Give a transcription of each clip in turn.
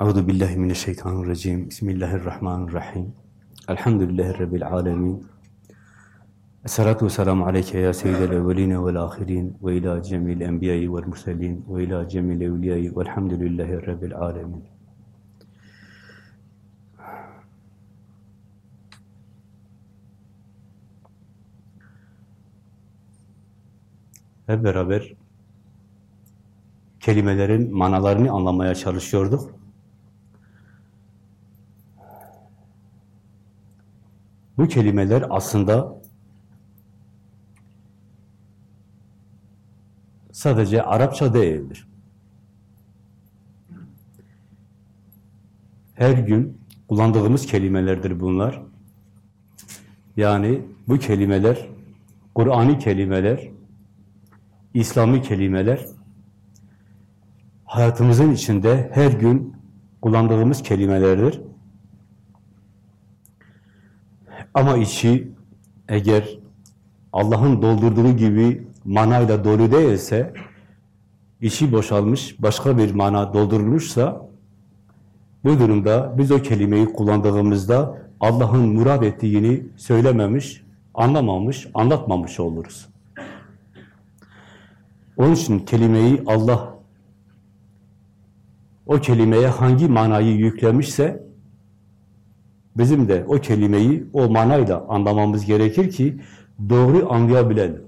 Euzu billahi mineşşeytanirracim. Bismillahirrahmanirrahim. Elhamdülillahi rabbil alamin. Esselatu vesselamu aleyke ya seyyidel evveline vel ahirin ve ila cemil enbiyayı vel murselin ve ila cemil evliyayı velhamdülillahi rabbil alamin. Hep beraber kelimelerin manalarını anlamaya çalışıyorduk. Bu kelimeler aslında sadece Arapça değildir. Her gün kullandığımız kelimelerdir bunlar. Yani bu kelimeler, Kur'an'i kelimeler, İslami kelimeler, hayatımızın içinde her gün kullandığımız kelimelerdir. Ama içi eğer Allah'ın doldurduğu gibi manayla dolu değilse, içi boşalmış, başka bir mana doldurulmuşsa, bu durumda biz o kelimeyi kullandığımızda Allah'ın murad ettiğini söylememiş, anlamamış, anlatmamış oluruz. Onun için kelimeyi Allah o kelimeye hangi manayı yüklemişse bizim de o kelimeyi o manayla anlamamız gerekir ki doğru anlayabilelim.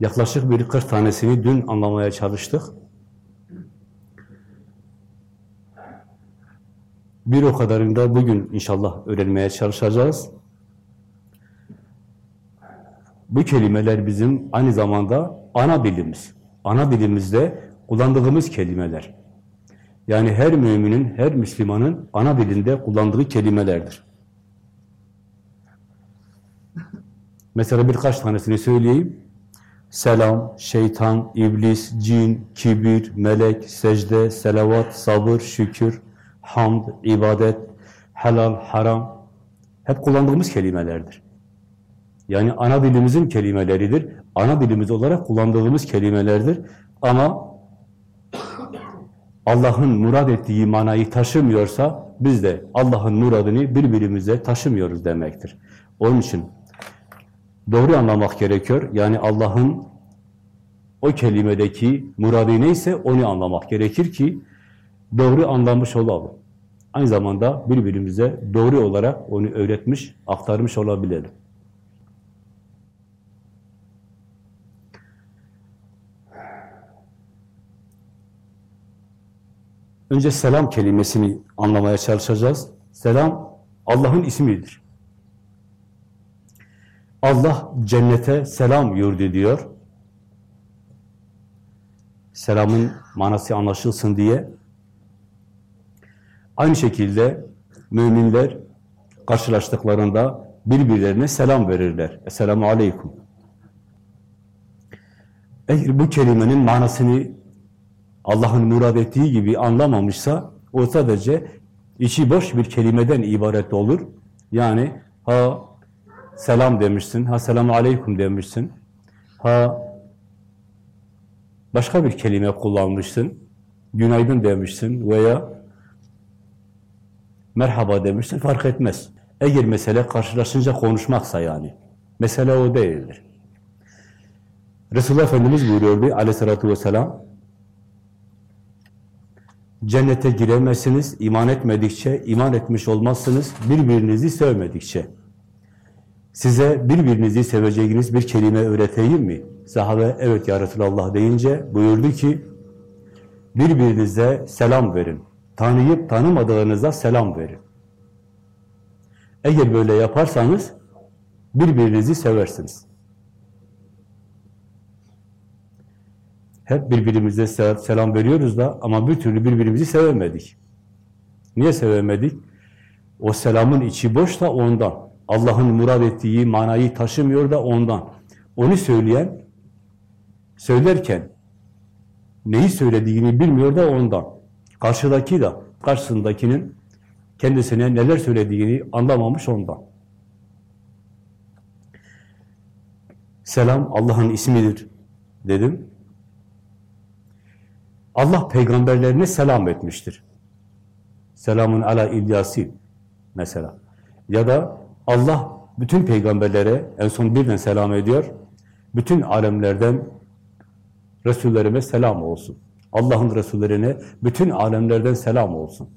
Yaklaşık bir 40 tanesini dün anlamaya çalıştık. Bir o kadarını da bugün inşallah öğrenmeye çalışacağız. Bu kelimeler bizim aynı zamanda ana dilimiz. Ana dilimizde kullandığımız kelimeler. Yani her müminin, her Müslümanın ana dilinde kullandığı kelimelerdir. Mesela birkaç tanesini söyleyeyim. Selam, şeytan, iblis, cin, kibir, melek, secde, selavat, sabır, şükür, hamd, ibadet, helal, haram. Hep kullandığımız kelimelerdir. Yani ana dilimizin kelimeleridir. Ana dilimiz olarak kullandığımız kelimelerdir. Ama Allah'ın murad ettiği manayı taşımıyorsa biz de Allah'ın muradını birbirimize taşımıyoruz demektir. Onun için doğru anlamak gerekiyor. Yani Allah'ın o kelimedeki muradı neyse onu anlamak gerekir ki doğru anlamış olalım. Aynı zamanda birbirimize doğru olarak onu öğretmiş, aktarmış olabilelim. Önce selam kelimesini anlamaya çalışacağız. Selam Allah'ın ismidir. Allah cennete selam yurdu diyor. Selamın manası anlaşılsın diye. Aynı şekilde müminler karşılaştıklarında birbirlerine selam verirler. Esselamu aleyküm. Eğer bu kelimenin manasını Allah'ın murad ettiği gibi anlamamışsa o sadece içi boş bir kelimeden ibaret olur. Yani ha selam demişsin, ha selamu aleyküm demişsin, ha başka bir kelime kullanmışsın, günaydın demişsin veya merhaba demişsin fark etmez. Eğer mesele karşılaşınca konuşmaksa yani. Mesele o değildir. Resulullah Efendimiz buyuruyordu aleyhissalatü vesselam Cennete giremezsiniz, iman etmedikçe, iman etmiş olmazsınız, birbirinizi sevmedikçe. Size birbirinizi seveceğiniz bir kelime öğreteyim mi? Sahabe, evet ya Resulallah deyince buyurdu ki, birbirinize selam verin. Tanıyıp tanımadığınıza selam verin. Eğer böyle yaparsanız, birbirinizi seversiniz. Hep birbirimize selam veriyoruz da ama bir türlü birbirimizi sevemedik. Niye sevemedik? O selamın içi boş da ondan. Allah'ın murad ettiği manayı taşımıyor da ondan. Onu söyleyen, söylerken neyi söylediğini bilmiyor da ondan. Karşıdaki de, karşısındakinin kendisine neler söylediğini anlamamış ondan. Selam Allah'ın ismidir dedim. Allah peygamberlerine selam etmiştir. Selamun ala İlyasin mesela. Ya da Allah bütün peygamberlere en son birden selam ediyor. Bütün alemlerden Resullerime selam olsun. Allah'ın Resullerine bütün alemlerden selam olsun.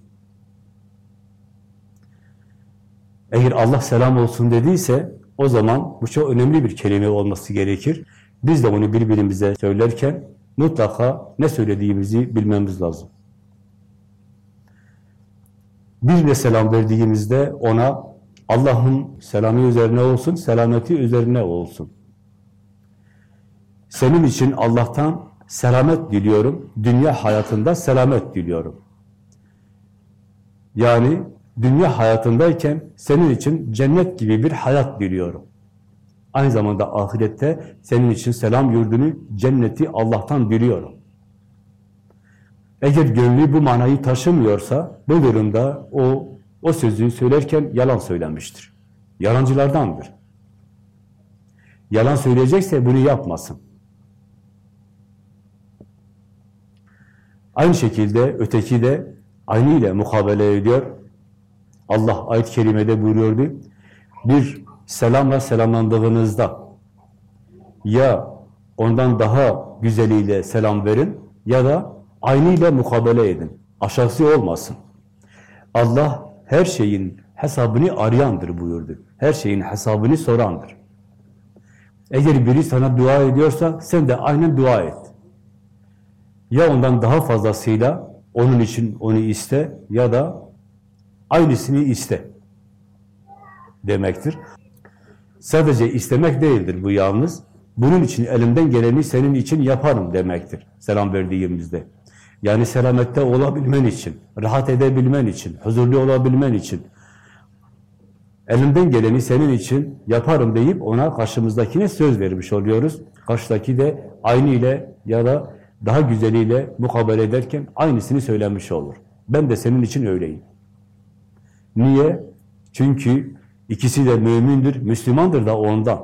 Eğer Allah selam olsun dediyse o zaman bu çok önemli bir kelime olması gerekir. Biz de onu birbirimize söylerken mutlaka ne söylediğimizi bilmemiz lazım. Birine selam verdiğimizde ona Allah'ın selamı üzerine olsun, selameti üzerine olsun. Senin için Allah'tan selamet diliyorum, dünya hayatında selamet diliyorum. Yani dünya hayatındayken senin için cennet gibi bir hayat diliyorum. Aynı zamanda ahirette senin için selam yurdunu, cenneti Allah'tan diliyorum. Eğer gönlü bu manayı taşımıyorsa, bu durumda o, o sözü söylerken yalan söylemiştir. Yalancılardandır. Yalan söyleyecekse bunu yapmasın. Aynı şekilde öteki de aynı ile mukabele ediyor. Allah ayet-i kerimede buyuruyordu. Bir selamla selamlandığınızda ya ondan daha güzeliyle selam verin ya da aynı ile mukabele edin. Aşağısı olmasın. Allah her şeyin hesabını arayandır buyurdu. Her şeyin hesabını sorandır. Eğer biri sana dua ediyorsa sen de aynen dua et. Ya ondan daha fazlasıyla onun için onu iste ya da aynısını iste demektir. Sadece istemek değildir bu yalnız. Bunun için elimden geleni senin için yaparım demektir selam verdiğimizde. Yani selamette olabilmen için, rahat edebilmen için, huzurlu olabilmen için, elimden geleni senin için yaparım deyip ona karşımızdakine söz vermiş oluyoruz. Karşıdaki de aynı ile ya da daha güzeliyle mukabele ederken aynısını söylemiş olur. Ben de senin için öyleyim. Niye? Çünkü ikisi de mümindir, Müslümandır da ondan.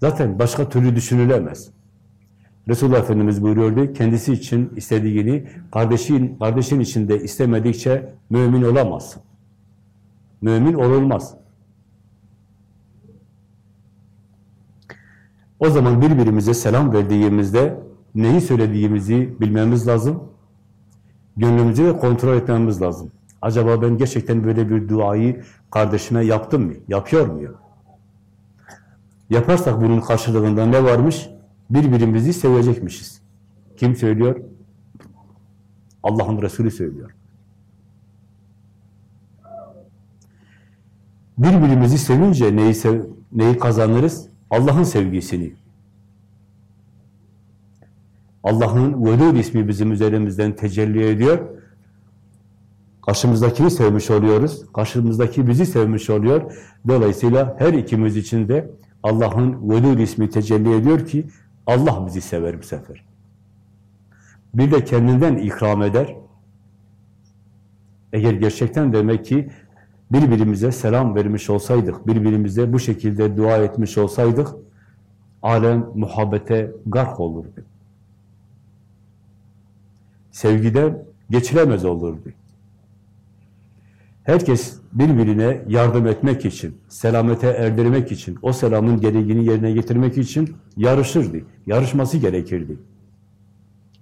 Zaten başka türlü düşünülemez. Resulullah Efendimiz buyuruyordu, kendisi için istediğini kardeşin, kardeşin içinde istemedikçe mümin olamazsın. Mümin olulmaz. O zaman birbirimize selam verdiğimizde neyi söylediğimizi bilmemiz lazım. Gönlümüzü de kontrol etmemiz lazım. Acaba ben gerçekten böyle bir duayı kardeşime yaptım mı? Yapıyor muyum? Yaparsak bunun karşılığında ne varmış? Birbirimizi sevecekmişiz. Kim söylüyor? Allah'ın Resulü söylüyor. Birbirimizi sevince neyi, sev neyi kazanırız? Allah'ın sevgisini. Allah'ın Vedud ismi bizim üzerimizden tecelli ediyor. Karşımızdakini sevmiş oluyoruz. Karşımızdaki bizi sevmiş oluyor. Dolayısıyla her ikimiz için de Allah'ın Vedud ismi tecelli ediyor ki Allah bizi sever bu sefer. Bir de kendinden ikram eder. Eğer gerçekten demek ki birbirimize selam vermiş olsaydık, birbirimize bu şekilde dua etmiş olsaydık, alem muhabbete gark olurdu. Sevgiden geçilemez olurdu. Herkes birbirine yardım etmek için, selamete erdirmek için, o selamın gereğini yerine getirmek için yarışırdı. Yarışması gerekirdi.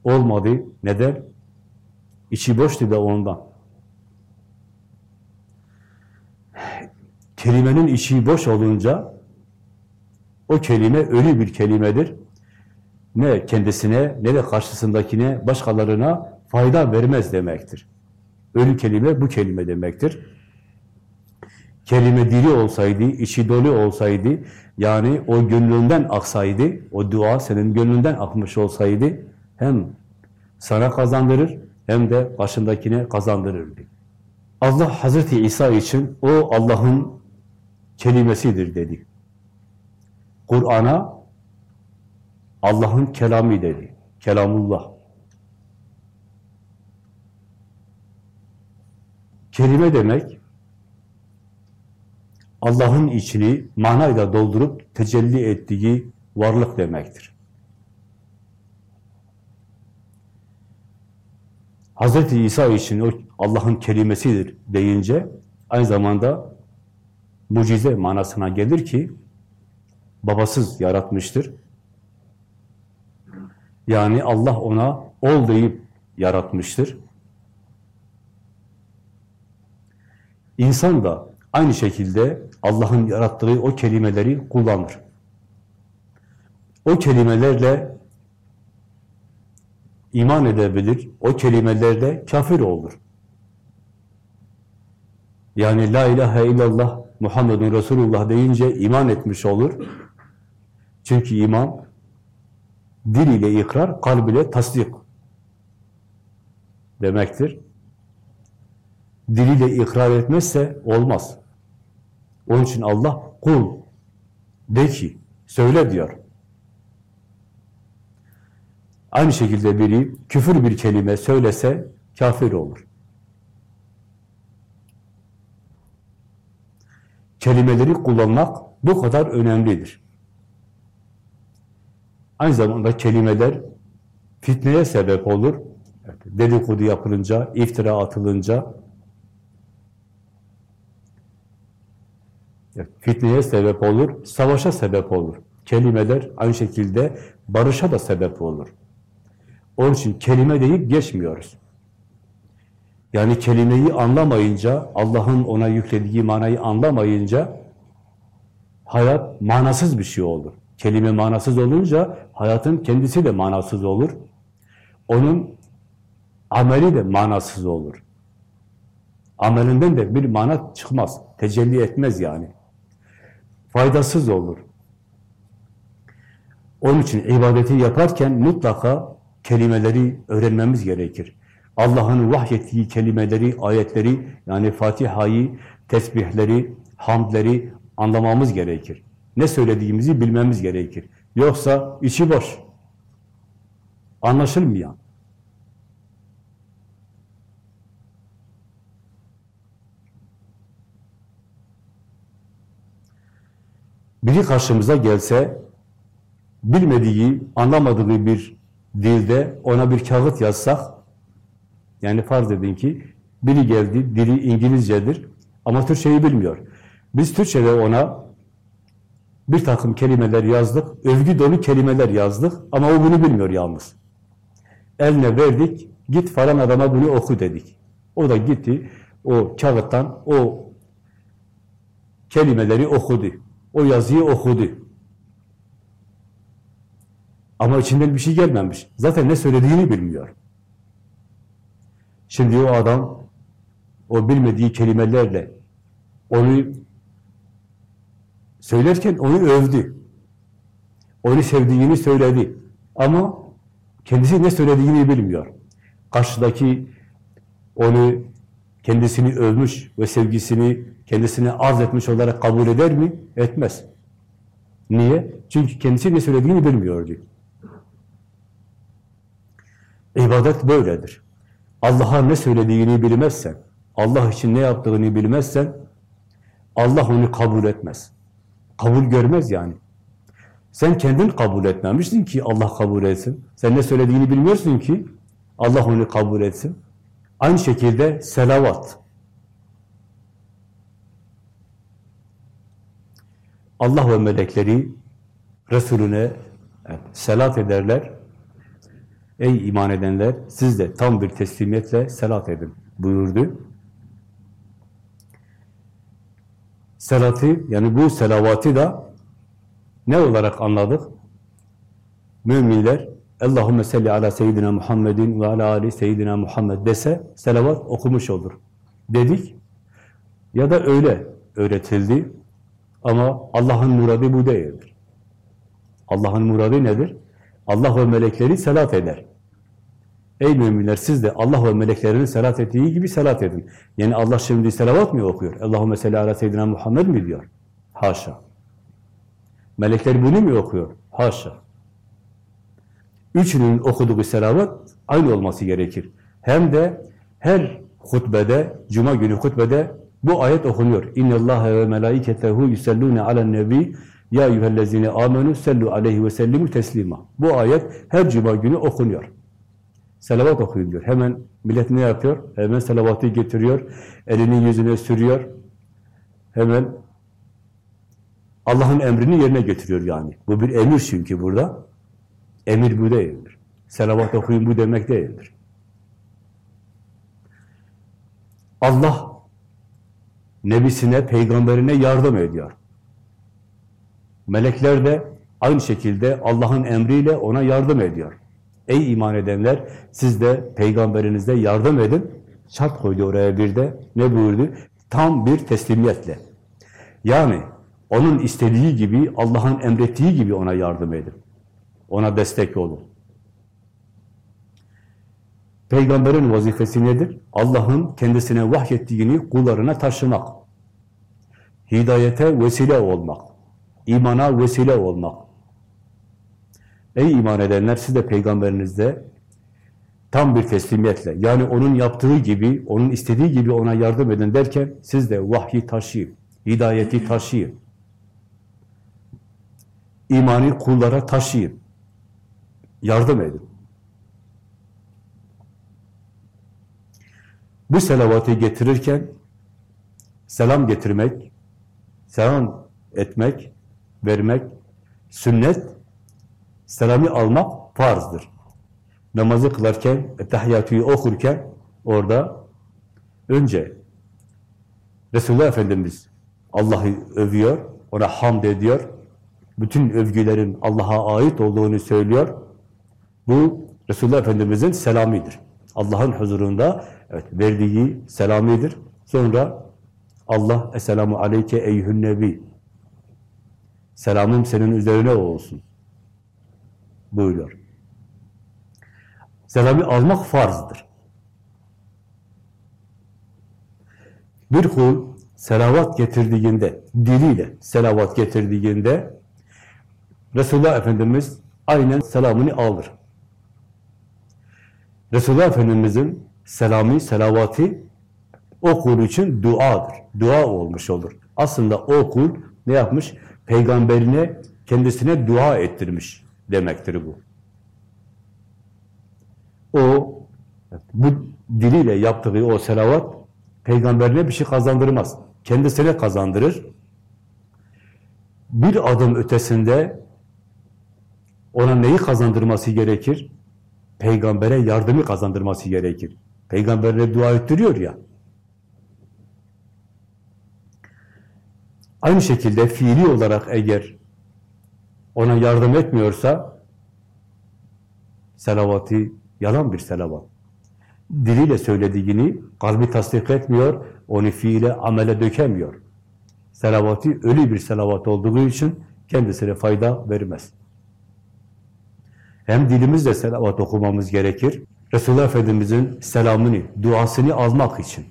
Olmadı. Neden? İçi boştu da ondan. Kelimenin içi boş olunca o kelime ölü bir kelimedir. Ne kendisine ne de karşısındakine, başkalarına fayda vermez demektir. Ölü kelime bu kelime demektir. Kelime diri olsaydı, içi dolu olsaydı, yani o gönlünden aksaydı, o dua senin gönlünden akmış olsaydı, hem sana kazandırır, hem de başındakine kazandırırdı. Allah Hazreti İsa için o Allah'ın kelimesidir dedi. Kur'an'a Allah'ın kelamı dedi. Kelamullah. Kelime demek, Allah'ın içini manayla doldurup tecelli ettiği varlık demektir. Hazreti İsa için o Allah'ın kelimesidir deyince aynı zamanda mucize manasına gelir ki babasız yaratmıştır. Yani Allah ona ol deyip yaratmıştır. İnsan da aynı şekilde Allah'ın yarattığı o kelimeleri kullanır. O kelimelerle iman edebilir, o kelimelerle kafir olur. Yani la ilahe illallah Muhammedun Resulullah deyince iman etmiş olur. Çünkü iman dil ile ikrar, kalb ile tasdik demektir. Diliyle ikrar etmezse olmaz. Onun için Allah kul de ki, söyle diyor. Aynı şekilde biri küfür bir kelime söylese kafir olur. Kelimeleri kullanmak bu kadar önemlidir. Aynı zamanda kelimeler fitneye sebep olur. Dedikodu yapılınca, iftira atılınca, fitneye sebep olur, savaşa sebep olur. Kelimeler aynı şekilde barışa da sebep olur. Onun için kelime deyip geçmiyoruz. Yani kelimeyi anlamayınca, Allah'ın ona yüklediği manayı anlamayınca hayat manasız bir şey olur. Kelime manasız olunca hayatın kendisi de manasız olur. Onun ameli de manasız olur. Amelinden de bir mana çıkmaz, tecelli etmez yani. Faydasız olur. Onun için ibadeti yaparken mutlaka kelimeleri öğrenmemiz gerekir. Allah'ın vahyettiği kelimeleri, ayetleri, yani Fatiha'yı, tesbihleri, hamdleri anlamamız gerekir. Ne söylediğimizi bilmemiz gerekir. Yoksa içi boş. Anlaşılmayan. Biri karşımıza gelse, bilmediği, anlamadığı bir dilde ona bir kağıt yazsak, yani farz edin ki biri geldi, dili İngilizcedir ama Türkçeyi bilmiyor. Biz Türkçe'de ona bir takım kelimeler yazdık, övgü dolu kelimeler yazdık ama o bunu bilmiyor yalnız. Eline verdik, git falan adama bunu oku dedik. O da gitti, o kağıttan o kelimeleri okudu. O yazıyı okudu. Ama içinden bir şey gelmemiş. Zaten ne söylediğini bilmiyor. Şimdi o adam o bilmediği kelimelerle onu söylerken onu övdü. Onu sevdiğini söyledi. Ama kendisi ne söylediğini bilmiyor. Karşıdaki onu kendisini övmüş ve sevgisini kendisine arz etmiş olarak kabul eder mi? Etmez. Niye? Çünkü kendisi ne söylediğini bilmiyordu. İbadet böyledir. Allah'a ne söylediğini bilmezsen, Allah için ne yaptığını bilmezsen, Allah onu kabul etmez. Kabul görmez yani. Sen kendin kabul etmemişsin ki Allah kabul etsin. Sen ne söylediğini bilmiyorsun ki Allah onu kabul etsin. Aynı şekilde selavat. Allah ve melekleri Resulüne selat ederler. Ey iman edenler siz de tam bir teslimiyetle selat edin buyurdu. Selatı yani bu selavatı da ne olarak anladık? Müminler Allahümme salli ala seyyidina Muhammedin ve ala ali seyyidina Muhammed dese selavat okumuş olur. Dedik ya da öyle öğretildi ama Allah'ın muradı bu değildir. Allah'ın muradı nedir? Allah ve melekleri selat eder. Ey müminler siz de Allah ve meleklerinin selat ettiği gibi selat edin. Yani Allah şimdi selavat mı okuyor? Allahümme salli ala seyyidina Muhammed mi diyor? Haşa. Melekler bunu mu okuyor? Haşa. Üçünün okuduğu selavat aynı olması gerekir. Hem de her hutbede, cuma günü hutbede bu ayet okunuyor. İnne Allah ve melaiketehu yusallune alen nebi ya eyyühellezine amenu sellu aleyhi ve sellimu teslima. Bu ayet her cuma günü okunuyor. Selavat okuyun. Hemen millet ne yapıyor? Hemen selavatı getiriyor. Elini yüzüne sürüyor. Hemen Allah'ın emrini yerine getiriyor yani. Bu bir emir çünkü burada. Emir bu değildir. Selavat okuyun bu demek değildir. Allah nebisine, peygamberine yardım ediyor. Melekler de aynı şekilde Allah'ın emriyle ona yardım ediyor. Ey iman edenler, siz de peygamberinize yardım edin. Şart koydu oraya bir de. Ne buyurdu? Tam bir teslimiyetle. Yani onun istediği gibi, Allah'ın emrettiği gibi ona yardım edin. Ona destek olun. Peygamberin vazifesi nedir? Allah'ın kendisine vahyettiğini kullarına taşımak. Hidayete vesile olmak. imana vesile olmak. Ey iman edenler siz de peygamberinizde tam bir teslimiyetle, yani onun yaptığı gibi, onun istediği gibi ona yardım edin derken siz de vahyi taşıyın, hidayeti taşıyın. İmanı kullara taşıyın. Yardım edin. Bu selavatı getirirken selam getirmek, selam etmek, vermek sünnet, selamı almak farzdır. Namazı kılarken, tahiyyatıyı okurken orada önce Resulullah Efendimiz Allah'ı övüyor, ona hamd ediyor, bütün övgülerin Allah'a ait olduğunu söylüyor. Bu Resulullah Efendimiz'in selamidir. Allah'ın huzurunda evet, verdiği selamidir. Sonra Allah Esselamu Aleyke eyyühün nebi Selamım senin üzerine olsun buyuruyor. Selamı almak farzdır. Bir kul selavat getirdiğinde, diliyle selavat getirdiğinde Resulullah Efendimiz aynen selamını alır. Resulullah Efendimiz'in selamı, selavatı o kul için duadır. Dua olmuş olur. Aslında o kul ne yapmış? Peygamberine, kendisine dua ettirmiş demektir bu. O, bu diliyle yaptığı o selavat, peygamberine bir şey kazandırmaz. Kendisine kazandırır. Bir adım ötesinde ona neyi kazandırması gerekir? Peygambere yardımı kazandırması gerekir. Peygamberine dua ettiriyor ya. Aynı şekilde fiili olarak eğer ona yardım etmiyorsa selavatı yalan bir selavat. Diliyle söylediğini kalbi tasdik etmiyor, onu fiile, amele dökemiyor. Selavatı ölü bir selavat olduğu için kendisine fayda vermez. Hem dilimizle selavat okumamız gerekir. Resulullah Efendimiz'in selamını, duasını almak için.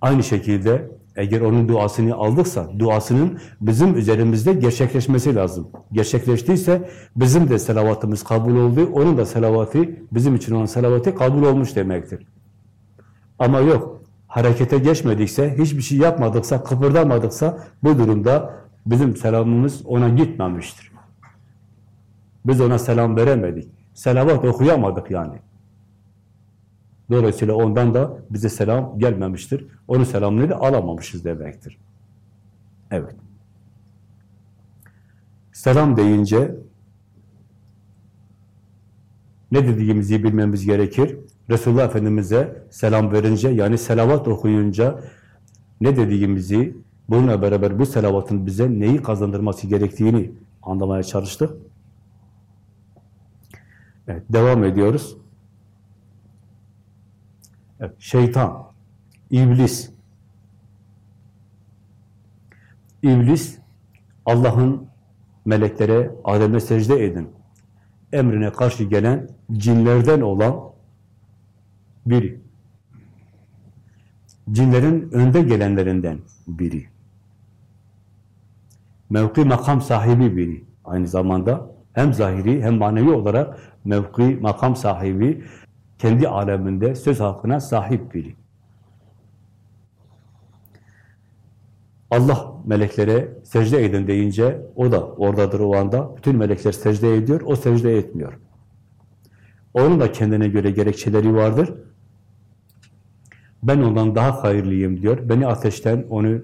Aynı şekilde eğer onun duasını aldıksa, duasının bizim üzerimizde gerçekleşmesi lazım. Gerçekleştiyse bizim de selavatımız kabul oldu, onun da selavatı, bizim için olan selavatı kabul olmuş demektir. Ama yok, harekete geçmedikse, hiçbir şey yapmadıksa, kıpırdamadıksa bu durumda bizim selamımız ona gitmemiştir. Biz ona selam veremedik. Selavat okuyamadık yani. Dolayısıyla ondan da bize selam gelmemiştir. Onun selamını da alamamışız demektir. Evet. Selam deyince ne dediğimizi bilmemiz gerekir. Resulullah Efendimiz'e selam verince yani selavat okuyunca ne dediğimizi bununla beraber bu selavatın bize neyi kazandırması gerektiğini anlamaya çalıştık. Evet, devam ediyoruz. Evet, şeytan, iblis. İblis, Allah'ın meleklere, Adem'e secde edin. Emrine karşı gelen cinlerden olan biri. Cinlerin önde gelenlerinden biri. Mevki makam sahibi biri. Aynı zamanda hem zahiri hem manevi olarak mevki makam sahibi, kendi aleminde söz hakkına sahip biri. Allah meleklere secde edin deyince o da oradadır o anda. Bütün melekler secde ediyor, o secde etmiyor. Onun da kendine göre gerekçeleri vardır. Ben ondan daha hayırlıyım diyor. Beni ateşten, onu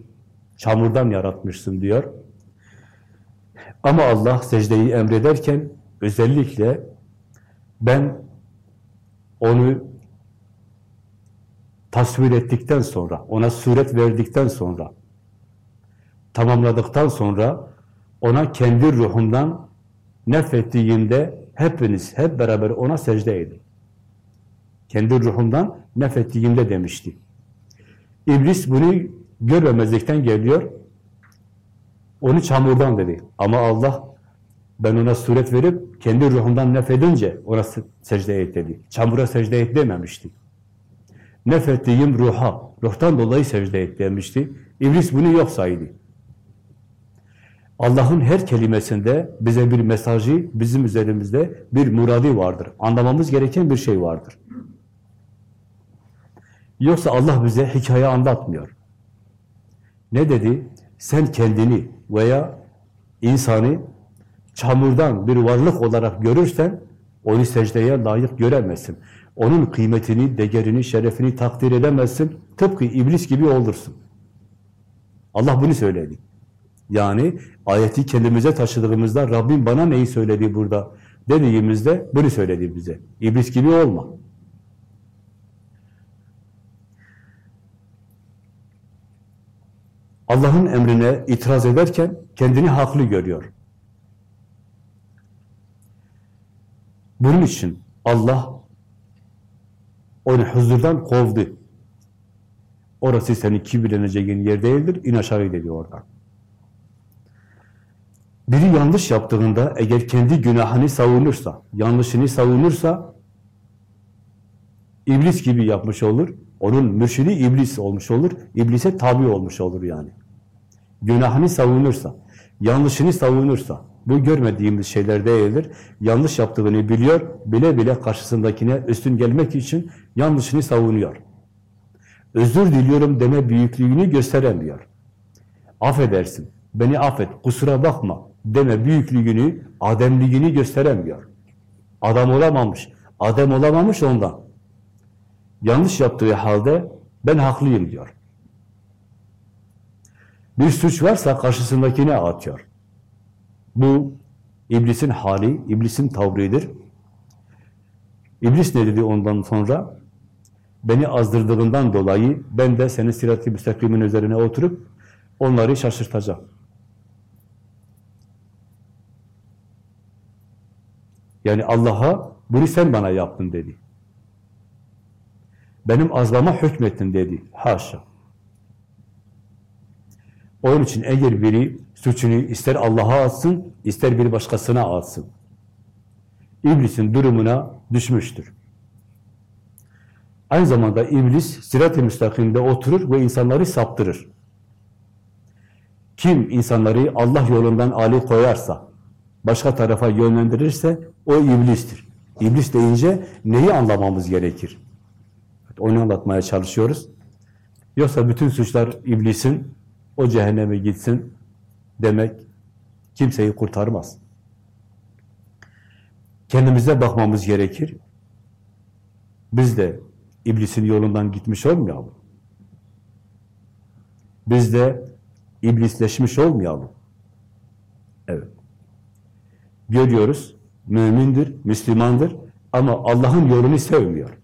çamurdan yaratmışsın diyor. Ama Allah secdeyi emrederken özellikle ben onu tasvir ettikten sonra, ona suret verdikten sonra, tamamladıktan sonra ona kendi ruhumdan nefettiğimde hepiniz hep beraber ona secde edin. Kendi ruhumdan nefettiğimde demişti. İblis bunu görmemezlikten geliyor. Onu çamurdan dedi. Ama Allah ben ona suret verip kendi ruhumdan nefedince ona secde et dedi. Çamura secde et dememişti. Nefettiğim ruha, ruhtan dolayı secde et demişti. İblis bunu yok saydı. Allah'ın her kelimesinde bize bir mesajı, bizim üzerimizde bir muradi vardır. Anlamamız gereken bir şey vardır. Yoksa Allah bize hikaye anlatmıyor. Ne dedi? Sen kendini veya insanı çamurdan bir varlık olarak görürsen onu secdeye layık göremezsin. Onun kıymetini, değerini, şerefini takdir edemezsin. Tıpkı iblis gibi olursun. Allah bunu söyledi. Yani ayeti kendimize taşıdığımızda Rabbim bana neyi söyledi burada dediğimizde bunu söyledi bize. İblis gibi olma. Allah'ın emrine itiraz ederken kendini haklı görüyor. Bunun için Allah onu huzurdan kovdu. Orası senin kibirleneceğin yer değildir, in aşağı dedi oradan. Biri yanlış yaptığında eğer kendi günahını savunursa, yanlışını savunursa iblis gibi yapmış olur. Onun mürşidi iblis olmuş olur. İblise tabi olmuş olur yani. Günahını savunursa, yanlışını savunursa, bu görmediğimiz şeyler değildir. Yanlış yaptığını biliyor, bile bile karşısındakine üstün gelmek için yanlışını savunuyor. Özür diliyorum deme büyüklüğünü gösteremiyor. Affedersin, beni affet, kusura bakma deme büyüklüğünü, ademliğini gösteremiyor. Adam olamamış, adem olamamış ondan. Yanlış yaptığı halde ben haklıyım diyor. Bir suç varsa karşısındakine atıyor. Bu iblisin hali, iblisin tavrıdır. İblis ne dedi ondan sonra? Beni azdırdığından dolayı ben de senin sirat-i müstakimin üzerine oturup onları şaşırtacağım. Yani Allah'a bunu sen bana yaptın dedi. Benim azlama hükmettin dedi. Haşa. Onun için eğer biri suçunu ister Allah'a atsın, ister bir başkasına atsın. İblisin durumuna düşmüştür. Aynı zamanda iblis sirat-i müstakimde oturur ve insanları saptırır. Kim insanları Allah yolundan ali koyarsa, başka tarafa yönlendirirse o iblistir. İblis deyince neyi anlamamız gerekir? Onu anlatmaya çalışıyoruz. Yoksa bütün suçlar iblisin, o cehenneme gitsin demek kimseyi kurtarmaz. Kendimize bakmamız gerekir. Biz de iblisin yolundan gitmiş olmayalım. Biz de iblisleşmiş olmayalım. Evet. Görüyoruz, mümindir, Müslümandır ama Allah'ın yolunu sevmiyor.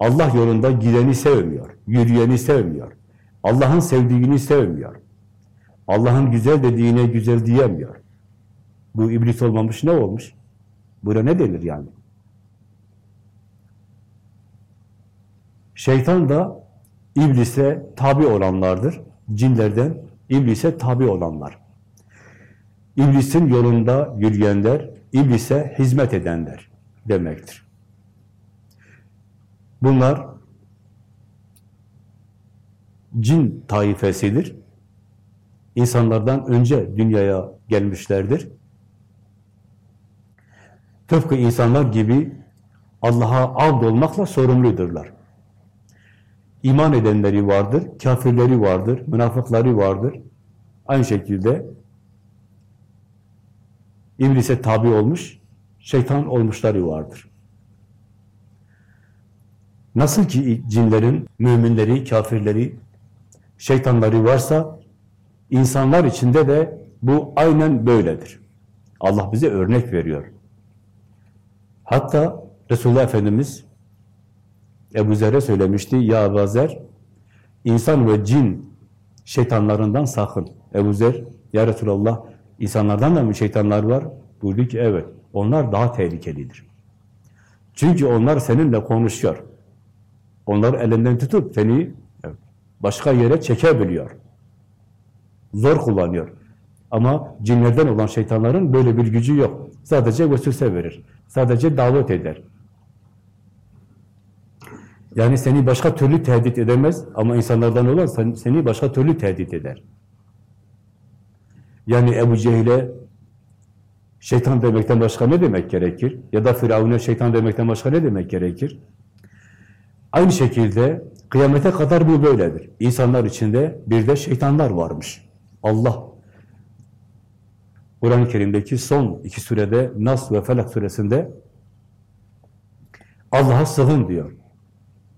Allah yolunda gideni sevmiyor, yürüyeni sevmiyor. Allah'ın sevdiğini sevmiyor. Allah'ın güzel dediğine güzel diyemiyor. Bu iblis olmamış ne olmuş? Buna ne denir yani? Şeytan da iblise tabi olanlardır. Cinlerden iblise tabi olanlar. İblisin yolunda yürüyenler, iblise hizmet edenler demektir. Bunlar cin taifesidir. İnsanlardan önce dünyaya gelmişlerdir. Tıpkı insanlar gibi Allah'a abd olmakla sorumludurlar. İman edenleri vardır, kafirleri vardır, münafıkları vardır. Aynı şekilde İblise tabi olmuş, şeytan olmuşları vardır. Nasıl ki cinlerin, müminleri, kafirleri, şeytanları varsa, insanlar içinde de bu aynen böyledir. Allah bize örnek veriyor. Hatta Resulullah Efendimiz Ebu Zer'e söylemişti, Ya Ebu Zer, insan ve cin şeytanlarından sakın. Ebu Zer, Ya Resulallah, insanlardan da mı şeytanlar var? Buyurdu ki, evet, onlar daha tehlikelidir. Çünkü onlar seninle konuşuyor. Onlar elinden tutup seni başka yere çekebiliyor. Zor kullanıyor. Ama cinlerden olan şeytanların böyle bir gücü yok. Sadece vesvese verir. Sadece davet eder. Yani seni başka türlü tehdit edemez ama insanlardan olan seni başka türlü tehdit eder. Yani Ebu Cehil'e şeytan demekten başka ne demek gerekir? Ya da Firavun'a şeytan demekten başka ne demek gerekir? Aynı şekilde kıyamete kadar bu böyledir. İnsanlar içinde bir de şeytanlar varmış. Allah Kur'an-ı Kerim'deki son iki surede Nas ve Felak suresinde Allah'a sığın diyor.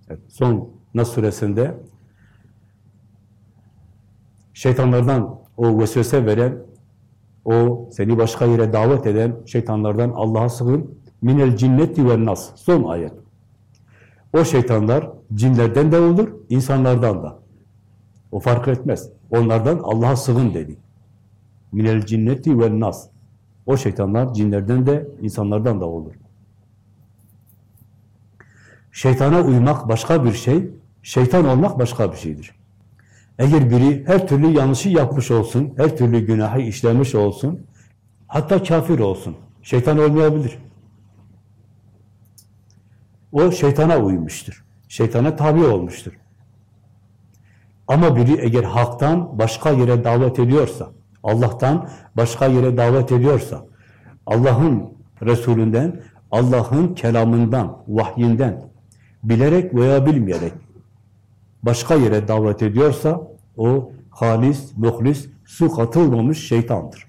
Evet, son Nas suresinde şeytanlardan o vesvese veren, o seni başka yere davet eden şeytanlardan Allah'a sığın. Minel cinneti ve nas. Son ayet. O şeytanlar cinlerden de olur, insanlardan da. O fark etmez. Onlardan Allah'a sığın dedi. Minel cinneti ve nas. O şeytanlar cinlerden de, insanlardan da olur. Şeytana uymak başka bir şey, şeytan olmak başka bir şeydir. Eğer biri her türlü yanlışı yapmış olsun, her türlü günahı işlemiş olsun, hatta kafir olsun, şeytan olmayabilir. O şeytana uymuştur. Şeytana tabi olmuştur. Ama biri eğer haktan başka yere davet ediyorsa, Allah'tan başka yere davet ediyorsa, Allah'ın Resulünden, Allah'ın kelamından, vahyinden, bilerek veya bilmeyerek başka yere davet ediyorsa, o halis, muhlis, su katılmamış şeytandır.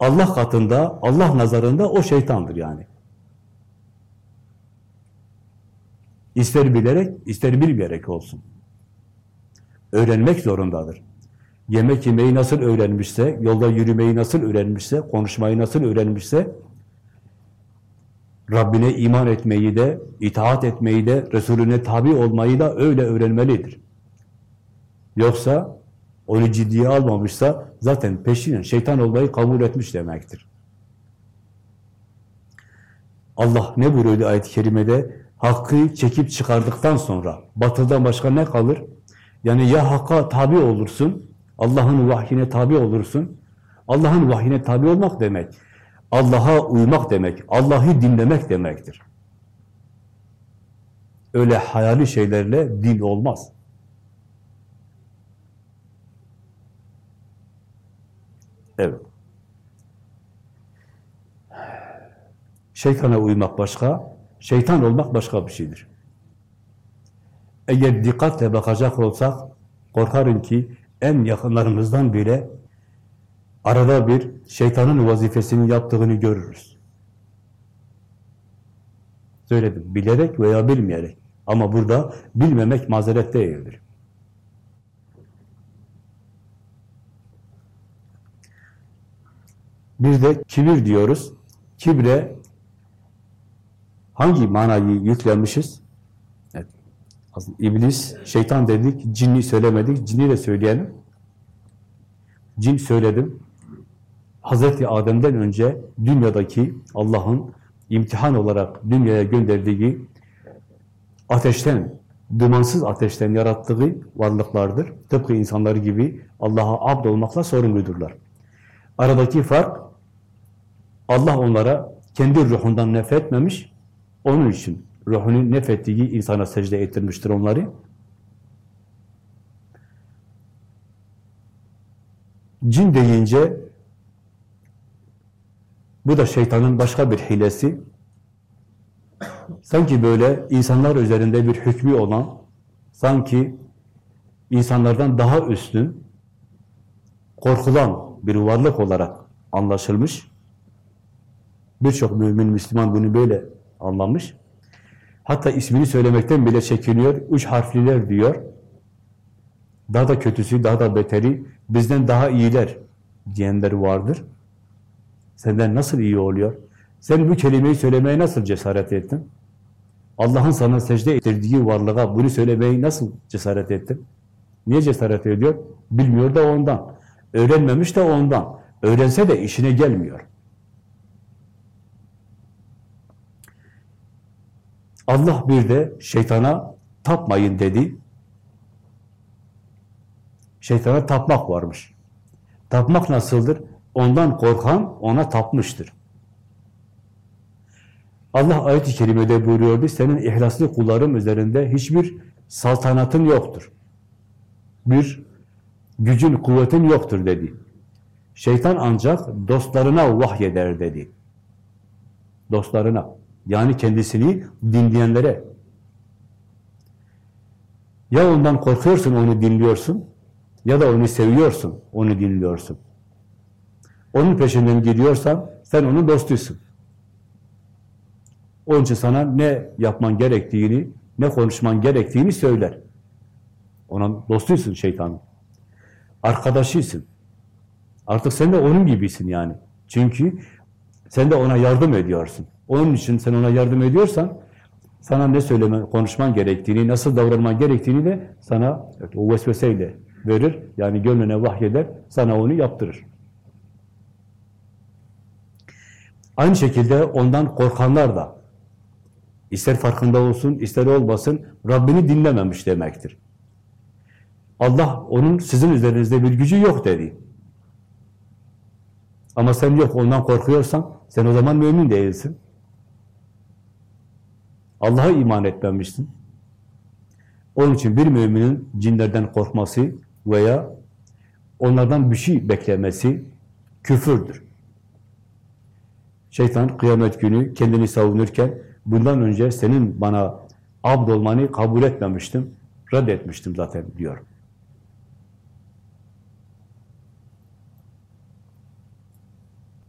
Allah katında, Allah nazarında o şeytandır yani. İster bilerek, ister bilmeyerek olsun. Öğrenmek zorundadır. Yemek yemeyi nasıl öğrenmişse, yolda yürümeyi nasıl öğrenmişse, konuşmayı nasıl öğrenmişse, Rabbine iman etmeyi de, itaat etmeyi de, Resulüne tabi olmayı da öyle öğrenmelidir. Yoksa onu ciddiye almamışsa zaten peşinen şeytan olmayı kabul etmiş demektir. Allah ne buyuruyordu ayet-i kerimede? Hakkı çekip çıkardıktan sonra batıldan başka ne kalır? Yani ya hakka tabi olursun, Allah'ın vahyine tabi olursun. Allah'ın vahyine tabi olmak demek, Allah'a uymak demek, Allah'ı dinlemek demektir. Öyle hayali şeylerle din olmaz. Evet. Şeytana uymak başka, şeytan olmak başka bir şeydir. Eğer dikkatle bakacak olsak, korkarım ki en yakınlarımızdan bile arada bir şeytanın vazifesini yaptığını görürüz. Söyledim, bilerek veya bilmeyerek. Ama burada bilmemek mazeret değildir. Bir de kibir diyoruz. Kibre hangi manayı yüklemişiz? Evet. İblis, şeytan dedik, cinni söylemedik, cinni de söyleyelim. Cin söyledim. Hazreti Adem'den önce dünyadaki Allah'ın imtihan olarak dünyaya gönderdiği ateşten, dumansız ateşten yarattığı varlıklardır. Tıpkı insanlar gibi Allah'a abd olmakla sorumludurlar. Aradaki fark Allah onlara kendi ruhundan nefretmemiş, onun için ruhunu nefrettiği insana secde ettirmiştir onları. Cin deyince bu da şeytanın başka bir hilesi. Sanki böyle insanlar üzerinde bir hükmü olan, sanki insanlardan daha üstün, korkulan bir varlık olarak anlaşılmış. Birçok mümin, Müslüman bunu böyle anlamış. Hatta ismini söylemekten bile çekiniyor. Üç harfliler diyor. Daha da kötüsü, daha da beteri, bizden daha iyiler diyenler vardır. Senden nasıl iyi oluyor? Sen bu kelimeyi söylemeye nasıl cesaret ettin? Allah'ın sana secde ettirdiği varlığa bunu söylemeyi nasıl cesaret ettin? Niye cesaret ediyor? Bilmiyor da ondan. Öğrenmemiş de ondan. Öğrense de işine gelmiyor. Allah bir de şeytana tapmayın dedi. Şeytana tapmak varmış. Tapmak nasıldır? Ondan korkan ona tapmıştır. Allah ayet-i kerimede buyuruyordu, senin ihlaslı kullarım üzerinde hiçbir saltanatın yoktur. Bir gücün, kuvvetin yoktur dedi. Şeytan ancak dostlarına vahyeder dedi. Dostlarına. Yani kendisini dinleyenlere. Ya ondan korkuyorsun, onu dinliyorsun, ya da onu seviyorsun, onu dinliyorsun. Onun peşinden gidiyorsan, sen onun dostuysun. Onun için sana ne yapman gerektiğini, ne konuşman gerektiğini söyler. Ona dostuysun şeytanın. Arkadaşıysın. Artık sen de onun gibisin yani. Çünkü sen de ona yardım ediyorsun. Onun için sen ona yardım ediyorsan, sana ne söyleme, konuşman gerektiğini, nasıl davranman gerektiğini de sana evet, o vesveseyle verir. Yani gönlüne vahyeder, sana onu yaptırır. Aynı şekilde ondan korkanlar da ister farkında olsun, ister olmasın Rabbini dinlememiş demektir. Allah onun sizin üzerinizde bir gücü yok dedi. Ama sen yok ondan korkuyorsan sen o zaman mümin değilsin. Allah'a iman etmemişsin. Onun için bir müminin cinlerden korkması veya onlardan bir şey beklemesi küfürdür. Şeytan kıyamet günü kendini savunurken bundan önce senin bana abd olmanı kabul etmemiştim, reddetmiştim zaten diyor.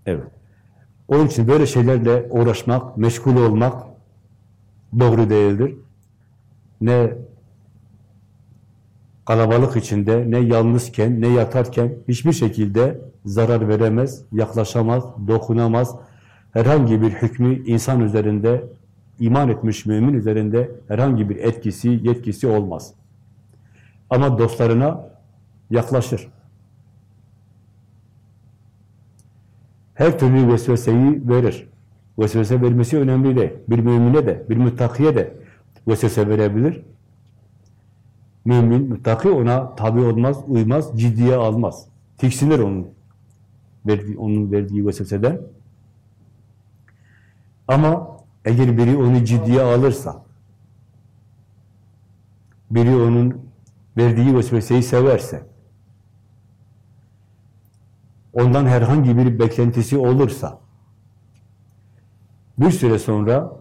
Evet. Onun için böyle şeylerle uğraşmak, meşgul olmak doğru değildir. Ne kalabalık içinde, ne yalnızken, ne yatarken hiçbir şekilde zarar veremez, yaklaşamaz, dokunamaz. Herhangi bir hükmü insan üzerinde, iman etmiş mümin üzerinde herhangi bir etkisi, yetkisi olmaz. Ama dostlarına yaklaşır. Her türlü vesveseyi verir. Vesvese vermesi önemli değil. Bir mümine de, bir müttakiye de vesvese verebilir. Mümin, müttaki ona tabi olmaz, uymaz, ciddiye almaz. Tiksinir onun verdiği, onun verdiği vesveseden. Ama eğer biri onu ciddiye alırsa, biri onun verdiği vesveseyi severse, ondan herhangi bir beklentisi olursa, bir süre sonra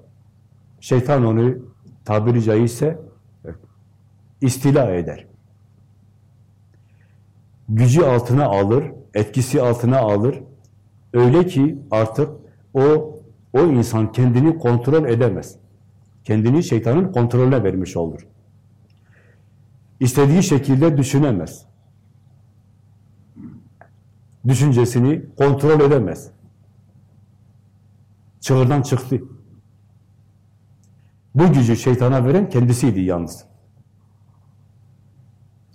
şeytan onu tabiri caizse istila eder. Gücü altına alır, etkisi altına alır. Öyle ki artık o o insan kendini kontrol edemez. Kendini şeytanın kontrolüne vermiş olur. İstediği şekilde düşünemez. Düşüncesini kontrol edemez. Çığırdan çıktı. Bu gücü şeytana veren kendisiydi yalnız.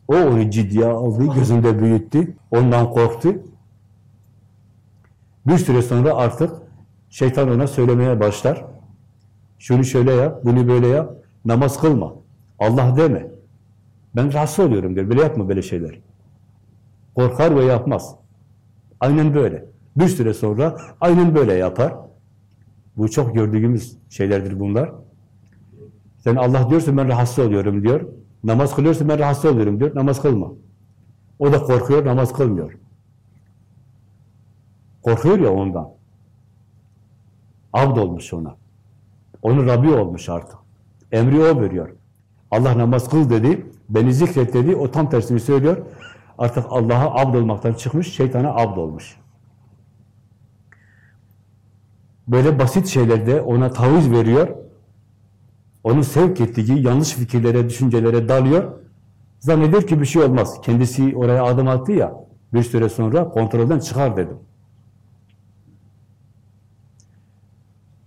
O onu ciddiye aldı, gözünde büyüttü, ondan korktu. Bir süre sonra artık şeytan ona söylemeye başlar. Şunu şöyle yap, bunu böyle yap, namaz kılma, Allah deme. Ben rahatsız oluyorum der, böyle yapma böyle şeyler. Korkar ve yapmaz. Aynen böyle. Bir süre sonra aynen böyle yapar. Bu çok gördüğümüz şeylerdir bunlar. Sen Allah diyorsun ben rahatsız oluyorum diyor. Namaz kılıyorsun ben rahatsız oluyorum diyor. Namaz kılma. O da korkuyor, namaz kılmıyor. Korkuyor ya ondan. Abd olmuş ona. Onun Rabbi olmuş artık. Emri o veriyor. Allah namaz kıl dedi, beni zikret dedi, o tam tersini söylüyor. Artık Allah'a abd olmaktan çıkmış, şeytana abd olmuş. Böyle basit şeylerde ona taviz veriyor. onun sevk ettiği yanlış fikirlere, düşüncelere dalıyor. Zannediyor ki bir şey olmaz. Kendisi oraya adım attı ya, bir süre sonra kontrolden çıkar dedim.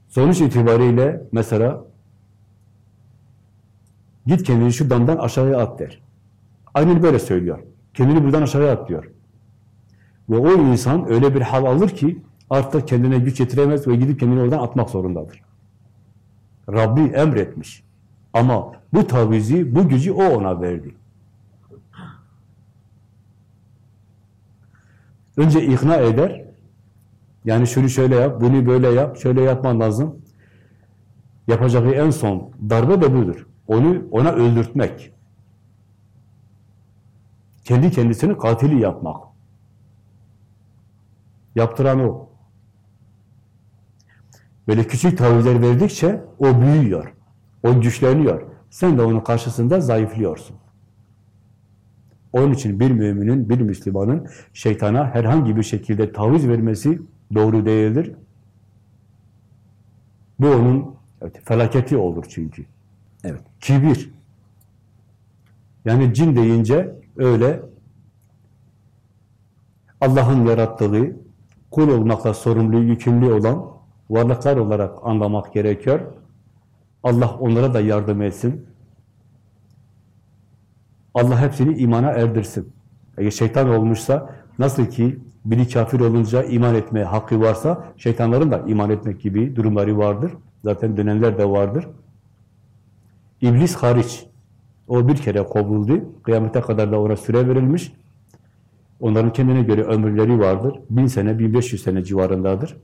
Sonuç itibariyle mesela git kendini şu damdan aşağıya at der. Aynen böyle söylüyor. Kendini buradan aşağıya at diyor. Ve o insan öyle bir hal alır ki artık kendine güç yetiremez ve gidip kendini oradan atmak zorundadır. Rabbi emretmiş. Ama bu tavizi, bu gücü o ona verdi. Önce ikna eder. Yani şunu şöyle yap, bunu böyle yap, şöyle yapman lazım. Yapacağı en son darbe de budur. Onu ona öldürtmek. Kendi kendisini katili yapmak. Yaptıran o. Böyle küçük tavizler verdikçe o büyüyor. O güçleniyor. Sen de onun karşısında zayıflıyorsun. Onun için bir müminin, bir Müslümanın şeytana herhangi bir şekilde taviz vermesi doğru değildir. Bu onun evet, felaketi olur çünkü. Evet, kibir. Yani cin deyince öyle Allah'ın yarattığı, kul olmakla sorumlu, yükümlü olan varlıklar olarak anlamak gerekiyor. Allah onlara da yardım etsin. Allah hepsini imana erdirsin. Eğer şeytan olmuşsa, nasıl ki biri kafir olunca iman etmeye hakkı varsa, şeytanların da iman etmek gibi durumları vardır. Zaten dönenler de vardır. İblis hariç. O bir kere kovuldu. Kıyamete kadar da ona süre verilmiş. Onların kendine göre ömürleri vardır. Bin sene, bin beş yüz sene civarındadır.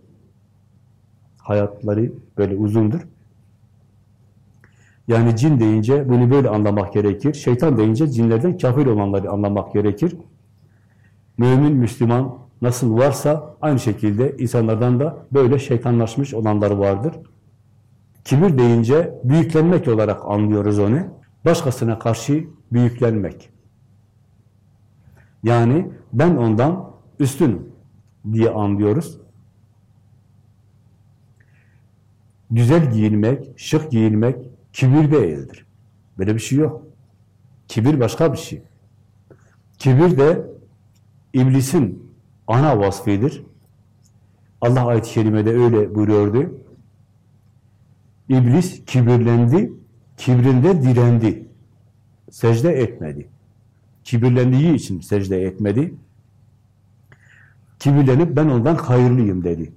Hayatları böyle uzundur. Yani cin deyince bunu böyle anlamak gerekir. Şeytan deyince cinlerden kafir olanları anlamak gerekir. Mümin, Müslüman nasıl varsa aynı şekilde insanlardan da böyle şeytanlaşmış olanlar vardır. Kibir deyince büyüklenmek olarak anlıyoruz onu. Başkasına karşı büyüklenmek. Yani ben ondan üstünüm diye anlıyoruz. Güzel giyinmek, şık giyinmek kibir değildir. Böyle bir şey yok. Kibir başka bir şey. Kibir de iblisin ana vasfidir. Allah ayet-i kerimede öyle buyuruyordu. İblis kibirlendi, kibrinde direndi. Secde etmedi. Kibirlendiği için secde etmedi. Kibirlenip ben ondan hayırlıyım dedi.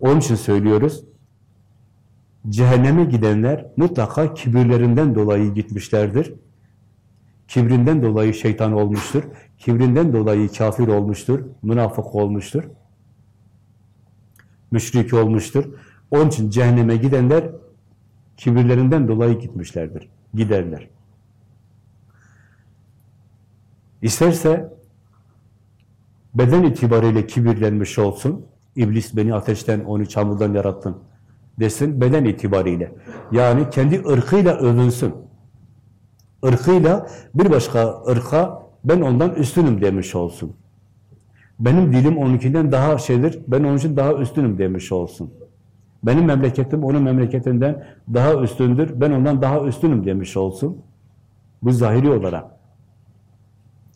Onun için söylüyoruz. Cehenneme gidenler mutlaka kibirlerinden dolayı gitmişlerdir. Kibrinden dolayı şeytan olmuştur. Kibrinden dolayı kafir olmuştur. Münafık olmuştur. Müşrik olmuştur. Onun için cehenneme gidenler kibirlerinden dolayı gitmişlerdir. Giderler. İsterse beden itibariyle kibirlenmiş olsun, İblis beni ateşten, onu çamurdan yarattın desin beden itibariyle. Yani kendi ırkıyla övünsün. Irkıyla bir başka ırka ben ondan üstünüm demiş olsun. Benim dilim onunkinden daha şeydir, ben onun için daha üstünüm demiş olsun. Benim memleketim onun memleketinden daha üstündür, ben ondan daha üstünüm demiş olsun. Bu zahiri olarak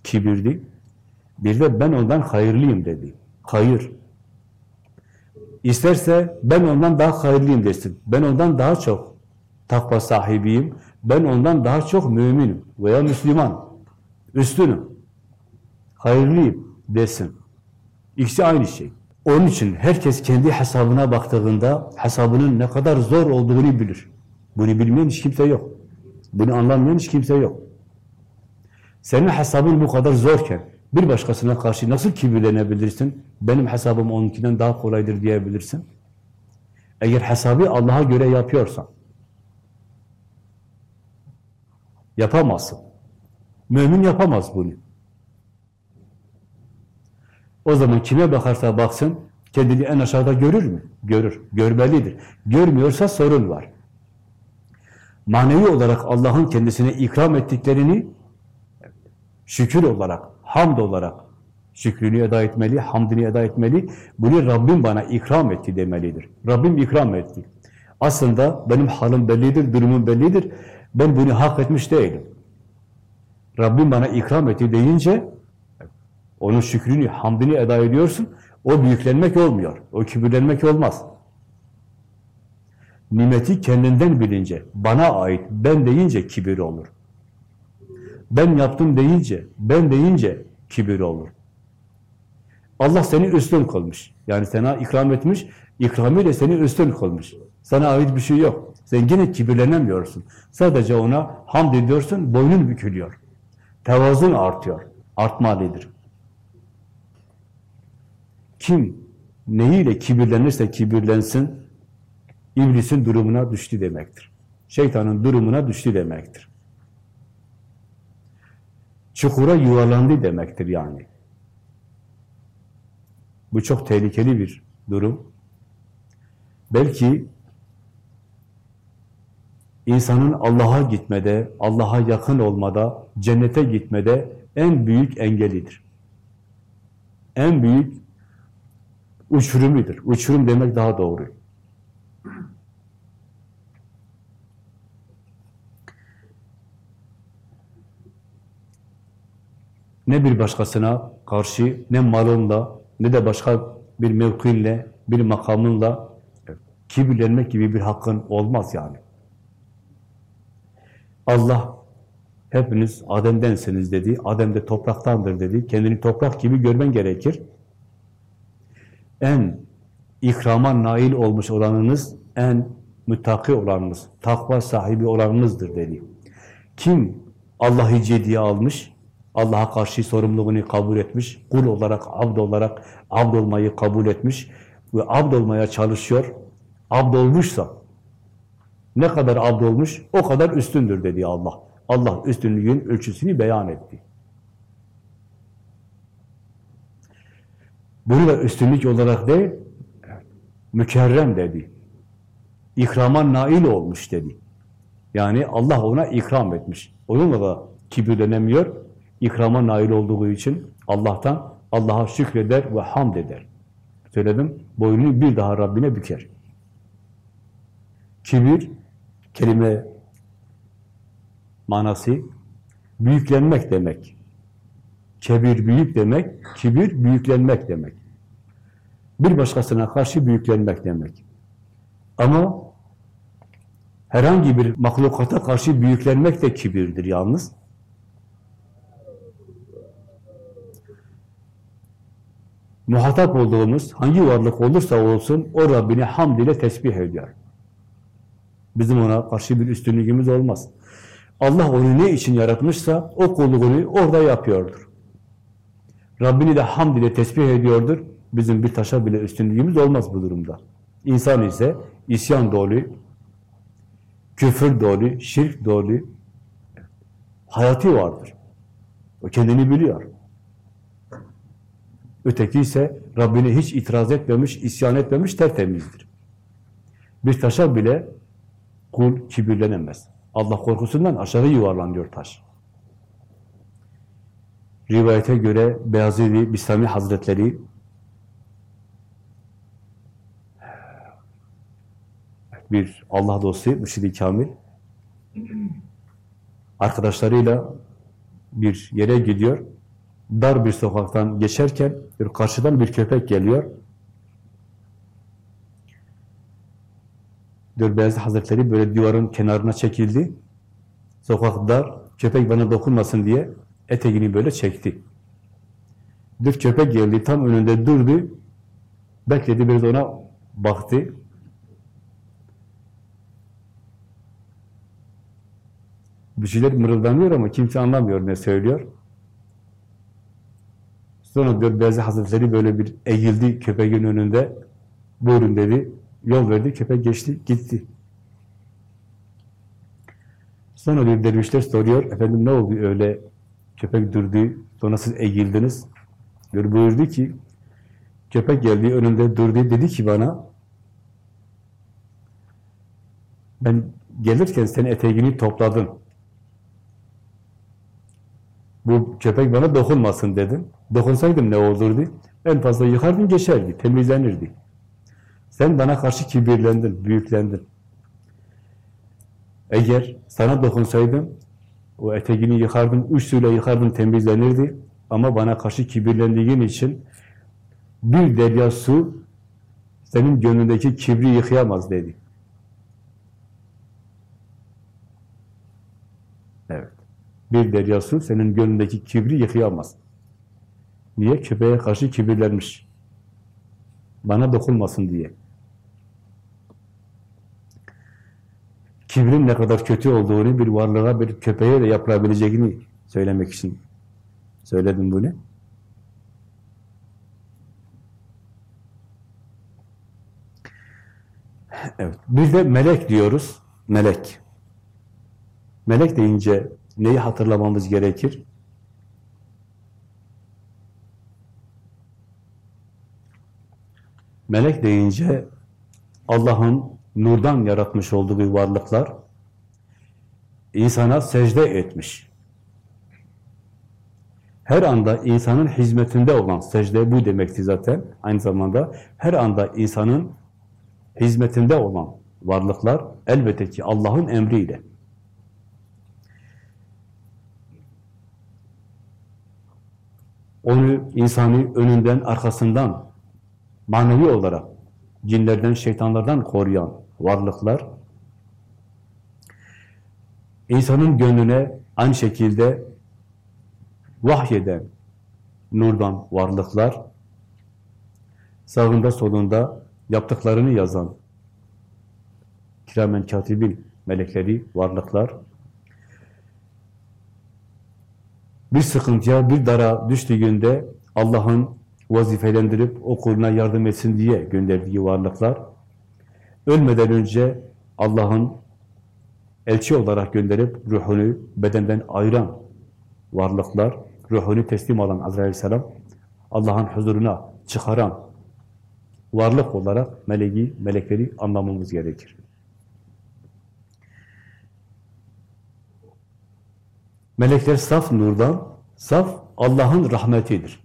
kibirdi. Bir de ben ondan hayırlıyım dedi. Hayır. İsterse ben ondan daha hayırlıyım desin. Ben ondan daha çok takva sahibiyim. Ben ondan daha çok müminim veya Müslüman. Üstünüm. Hayırlıyım desin. İkisi aynı şey. Onun için herkes kendi hesabına baktığında hesabının ne kadar zor olduğunu bilir. Bunu bilmeyen hiç kimse yok. Bunu anlamayan hiç kimse yok. Senin hesabın bu kadar zorken bir başkasına karşı nasıl kibirlenebilirsin? Benim hesabım onunkinden daha kolaydır diyebilirsin. Eğer hesabı Allah'a göre yapıyorsan yapamazsın. Mümin yapamaz bunu. O zaman kime bakarsa baksın, kendini en aşağıda görür mü? Görür, görmelidir. Görmüyorsa sorun var. Manevi olarak Allah'ın kendisine ikram ettiklerini şükür olarak, hamd olarak şükrünü eda etmeli, hamdini eda etmeli. Bunu Rabbim bana ikram etti demelidir. Rabbim ikram etti. Aslında benim halim bellidir, durumum bellidir. Ben bunu hak etmiş değilim. Rabbim bana ikram etti deyince onun şükrünü, hamdini eda ediyorsun. O büyüklenmek olmuyor. O kibirlenmek olmaz. Nimeti kendinden bilince, bana ait, ben deyince kibir olur. Ben yaptım deyince, ben deyince kibir olur. Allah seni üstün kılmış. Yani sana ikram etmiş, ikramıyla seni üstün kılmış. Sana ait bir şey yok. Sen yine kibirlenemiyorsun. Sadece ona hamd ediyorsun, boynun bükülüyor. Tevazun artıyor. Artmalıdır. Kim neyiyle kibirlenirse kibirlensin, iblisin durumuna düştü demektir. Şeytanın durumuna düştü demektir. Çukura yuvarlandı demektir yani. Bu çok tehlikeli bir durum. Belki insanın Allah'a gitmede, Allah'a yakın olmada, cennete gitmede en büyük engelidir. En büyük uçurumudur. Uçurum demek daha doğru. Ne bir başkasına karşı, ne malınla, ne de başka bir mevkinle, bir makamınla kibirlenmek gibi bir hakkın olmaz yani. Allah hepiniz Adem'densiniz dedi. Adem de topraktandır dedi. Kendini toprak gibi görmen gerekir. En ikrama nail olmuş olanınız, en müttaki olanınız, takva sahibi olanınızdır dedi. Kim Allah'ı ciddiye almış, Allah'a karşı sorumluluğunu kabul etmiş, kul olarak, abd olarak abd olmayı kabul etmiş ve abd olmaya çalışıyor, abd olmuşsa, ne kadar abd olmuş, o kadar üstündür dedi Allah. Allah üstünlüğün ölçüsünü beyan etti. Bunu üstünlük olarak değil, mükerrem dedi. İkrama nail olmuş dedi. Yani Allah ona ikram etmiş. Onunla da kibirlenemiyor. İkrama nail olduğu için Allah'tan Allah'a şükreder ve hamd eder. Söyledim, boynunu bir daha Rabbine büker. Kibir, kelime manası büyüklenmek demek. Kebir büyük demek, kibir büyüklenmek demek. Bir başkasına karşı büyüklenmek demek. Ama herhangi bir mahlukata karşı büyüklenmek de kibirdir yalnız. Muhatap olduğumuz hangi varlık olursa olsun o Rabbini hamd ile tesbih ediyor. Bizim ona karşı bir üstünlüğümüz olmaz. Allah onu ne için yaratmışsa o kulluğunu orada yapıyordur. Rabbini de hamd ile tesbih ediyordur. Bizim bir taşa bile üstünlüğümüz olmaz bu durumda. İnsan ise isyan dolu, küfür dolu, şirk dolu, hayatı vardır. O kendini biliyor. Öteki ise Rabbine hiç itiraz etmemiş, isyan etmemiş, tertemizdir. Bir taşa bile kul kibirlenemez. Allah korkusundan aşağı yuvarlanıyor taş. Rivayete göre Beyazidi Bistami Hazretleri bir Allah dostu, müşid kamil arkadaşlarıyla bir yere gidiyor. Dar bir sokaktan geçerken bir karşıdan bir köpek geliyor. Diyor Beyazıt Hazretleri böyle duvarın kenarına çekildi. Sokak dar, köpek bana dokunmasın diye eteğini böyle çekti. Diyor köpek geldi, tam önünde durdu. Bekledi, biraz ona baktı. Bir şeyler mırıldanıyor ama kimse anlamıyor ne söylüyor. Sonra diyor Beyazıt Hazretleri böyle bir eğildi köpeğin önünde. Buyurun dedi. Yol verdi, köpek geçti, gitti. Sonra bir dervişler soruyor, efendim ne oldu öyle köpek durdu, sonra siz eğildiniz. Diyor, buyurdu ki, köpek geldi, önümde durdu, dedi ki bana, ben gelirken senin eteğini topladın. Bu köpek bana dokunmasın dedim. Dokunsaydım ne olurdu? En fazla yıkardım, geçerdi, temizlenirdi. Sen bana karşı kibirlendin, büyüklendin. Eğer sana dokunsaydım, o eteğini yıkardım, üç suyla yıkardım, temizlenirdi. Ama bana karşı kibirlendiğin için bir derya su senin gönlündeki kibri yıkayamaz dedi. Evet. Bir derya senin gönlündeki kibri yıkayamaz. Niye? Köpeğe karşı kibirlenmiş. Bana dokunmasın diye. Kibrin ne kadar kötü olduğunu bir varlığa, bir köpeğe de yapılabileceğini söylemek için söyledim bunu. Evet. Bir de melek diyoruz. Melek. Melek deyince neyi hatırlamamız gerekir? Melek deyince Allah'ın nurdan yaratmış olduğu varlıklar insana secde etmiş. Her anda insanın hizmetinde olan secde bu demekti zaten. Aynı zamanda her anda insanın hizmetinde olan varlıklar elbette ki Allah'ın emriyle. Onu insanı önünden, arkasından manevi olarak cinlerden, şeytanlardan koruyan varlıklar insanın gönlüne aynı şekilde vahyeden nurdan varlıklar sağında solunda yaptıklarını yazan kiramen katibin melekleri, varlıklar bir sıkıntıya, bir dara düştüğünde Allah'ın vazifelendirip o kuluna yardım etsin diye gönderdiği varlıklar ölmeden önce Allah'ın elçi olarak gönderip ruhunu bedenden ayıran varlıklar, ruhunu teslim alan Azrail Selam, Allah'ın huzuruna çıkaran varlık olarak meleği, melekleri anlamamız gerekir. Melekler saf nurdan, saf Allah'ın rahmetidir.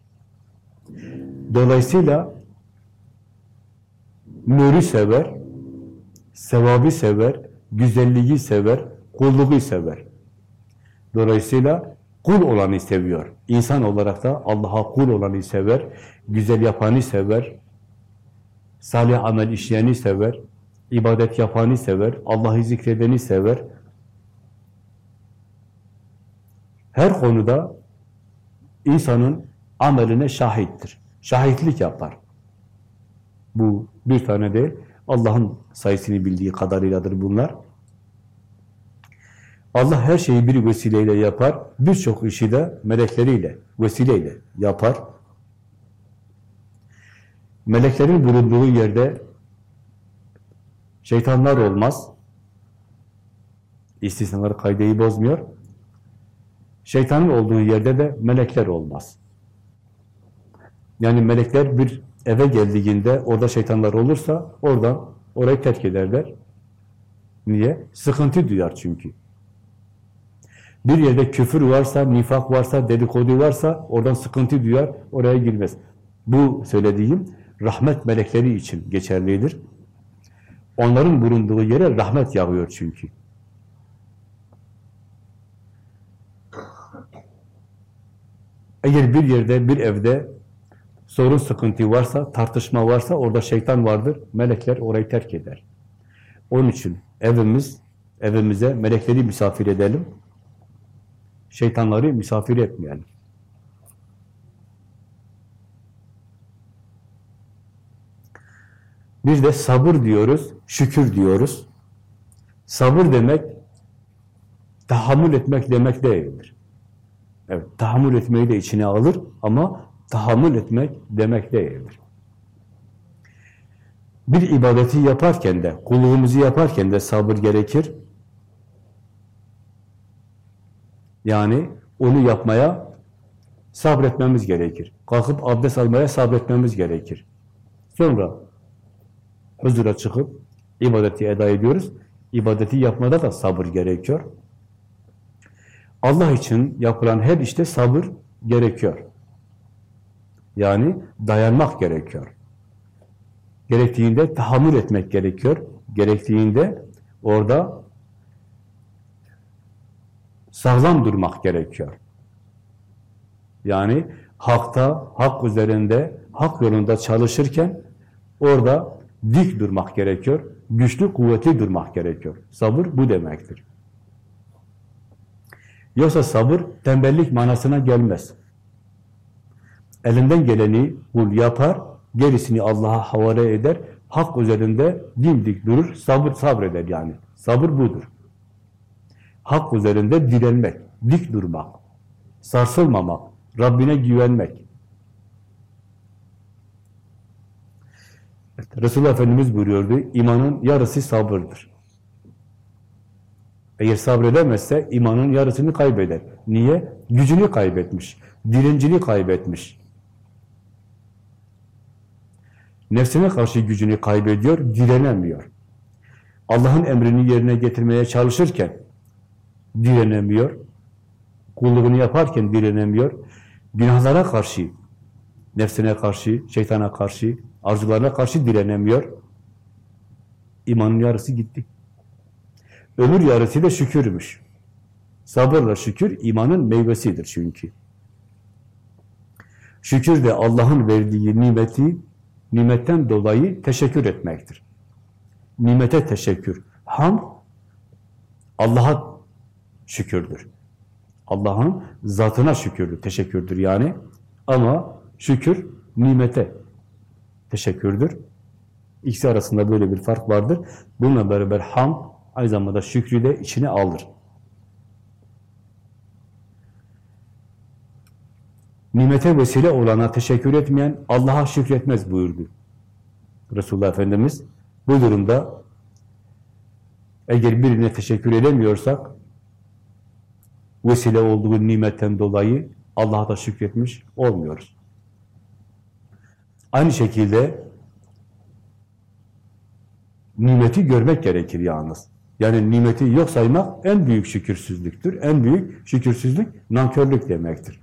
Dolayısıyla nuru sever, sevabı sever, güzelliği sever, kulluğu sever. Dolayısıyla kul olanı seviyor. İnsan olarak da Allah'a kul olanı sever, güzel yapanı sever, salih amel işleyeni sever, ibadet yapanı sever, Allah'ı zikredeni sever. Her konuda insanın ameline şahittir. Şahitlik yapar. Bu bir tane değil, Allah'ın sayısını bildiği kadarıyladır bunlar. Allah her şeyi bir vesileyle yapar, birçok işi de melekleriyle, vesileyle yapar. Meleklerin bulunduğu yerde şeytanlar olmaz. İstisnalar kaydeyi bozmuyor. Şeytanın olduğu yerde de melekler olmaz. Yani melekler bir eve geldiğinde orada şeytanlar olursa oradan orayı terk ederler. Niye? Sıkıntı duyar çünkü. Bir yerde küfür varsa, nifak varsa, dedikodu varsa oradan sıkıntı duyar, oraya girmez. Bu söylediğim rahmet melekleri için geçerlidir. Onların bulunduğu yere rahmet yağıyor çünkü. Eğer bir yerde, bir evde sorun, sıkıntı varsa, tartışma varsa orada şeytan vardır. Melekler orayı terk eder. Onun için evimiz, evimize melekleri misafir edelim. Şeytanları misafir etmeyelim. Bir de sabır diyoruz, şükür diyoruz. Sabır demek, tahammül etmek demek değildir. Evet, tahammül etmeyi de içine alır ama tahammül etmek demek değildir. Bir ibadeti yaparken de, kulluğumuzu yaparken de sabır gerekir. Yani onu yapmaya sabretmemiz gerekir. Kalkıp abdest almaya sabretmemiz gerekir. Sonra huzura çıkıp ibadeti eda ediyoruz. İbadeti yapmada da sabır gerekiyor. Allah için yapılan her işte sabır gerekiyor. Yani dayanmak gerekiyor. Gerektiğinde tahammül etmek gerekiyor. Gerektiğinde orada sağlam durmak gerekiyor. Yani hakta, hak üzerinde, hak yolunda çalışırken orada dik durmak gerekiyor. Güçlü, kuvvetli durmak gerekiyor. Sabır bu demektir. Yoksa sabır tembellik manasına gelmez. Elinden geleni kul yapar, gerisini Allah'a havale eder, hak üzerinde dimdik durur, sabır sabreder yani. Sabır budur. Hak üzerinde direnmek, dik durmak, sarsılmamak, Rabbine güvenmek. Evet, Resulullah Efendimiz buyuruyordu, imanın yarısı sabırdır. Eğer sabredemezse imanın yarısını kaybeder. Niye? Gücünü kaybetmiş, direncini kaybetmiş. Nefsine karşı gücünü kaybediyor, direnemiyor. Allah'ın emrini yerine getirmeye çalışırken direnemiyor. Kulluğunu yaparken direnemiyor. Günahlara karşı, nefsine karşı, şeytana karşı, arzularına karşı direnemiyor. İmanın yarısı gitti. Ömür yarısı da şükürmüş. Sabırla şükür imanın meyvesidir çünkü. Şükür de Allah'ın verdiği nimeti, nimetten dolayı teşekkür etmektir. Nimete teşekkür. Ham, Allah'a şükürdür. Allah'ın zatına şükürdür, teşekkürdür yani. Ama şükür nimete teşekkürdür. İkisi arasında böyle bir fark vardır. Bununla beraber ham aynı zamanda şükrü de içine alır. Nimete vesile olana teşekkür etmeyen Allah'a şükretmez buyurdu. Resulullah Efendimiz bu durumda eğer birine teşekkür edemiyorsak vesile olduğu nimetten dolayı Allah'a da şükretmiş olmuyoruz. Aynı şekilde nimeti görmek gerekir yalnız. Yani nimeti yok saymak en büyük şükürsüzlüktür. En büyük şükürsüzlük nankörlük demektir.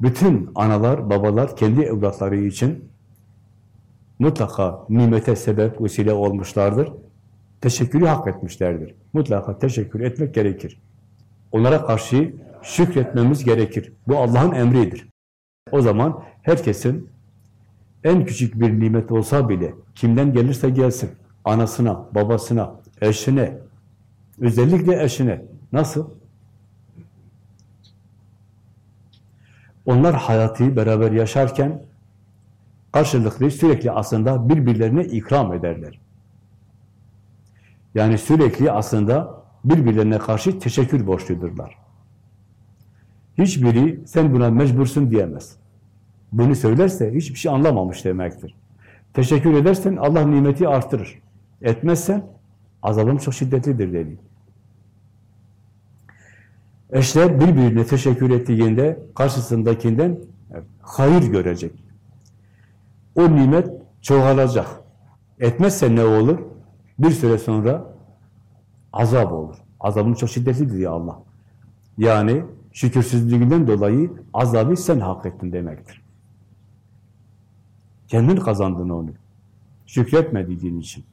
Bütün analar, babalar kendi evlatları için mutlaka nimete sebep, vesile olmuşlardır. Teşekkürü hak etmişlerdir. Mutlaka teşekkür etmek gerekir. Onlara karşı şükretmemiz gerekir. Bu Allah'ın emridir. O zaman herkesin en küçük bir nimet olsa bile kimden gelirse gelsin, anasına, babasına, eşine, özellikle eşine. Nasıl? Onlar hayatı beraber yaşarken karşılıklı sürekli aslında birbirlerine ikram ederler. Yani sürekli aslında birbirlerine karşı teşekkür borçludurlar. Hiçbiri sen buna mecbursun diyemez. Bunu söylerse hiçbir şey anlamamış demektir. Teşekkür edersen Allah nimeti artırır. Etmezsen azabım çok şiddetlidir dedi. Eşler birbirine teşekkür ettiğinde karşısındakinden hayır görecek. O nimet çoğalacak. Etmezse ne olur? Bir süre sonra azap olur. Azabın çok şiddetlidir ya Allah. Yani şükürsüzlüğünden dolayı azabı sen hak ettin demektir. Kendin kazandın onu. Şükretmediğin için.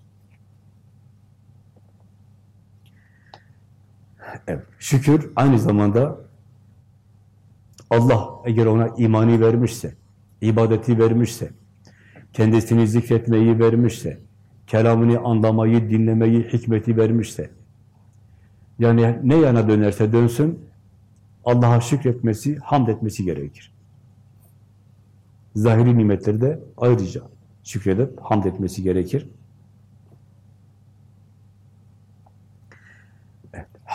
Evet, şükür aynı zamanda Allah eğer ona imani vermişse, ibadeti vermişse, kendisini zikretmeyi vermişse, kelamını anlamayı, dinlemeyi, hikmeti vermişse, yani ne yana dönerse dönsün, Allah'a şükretmesi, hamd etmesi gerekir. Zahiri nimetleri de ayrıca şükredip hamd etmesi gerekir.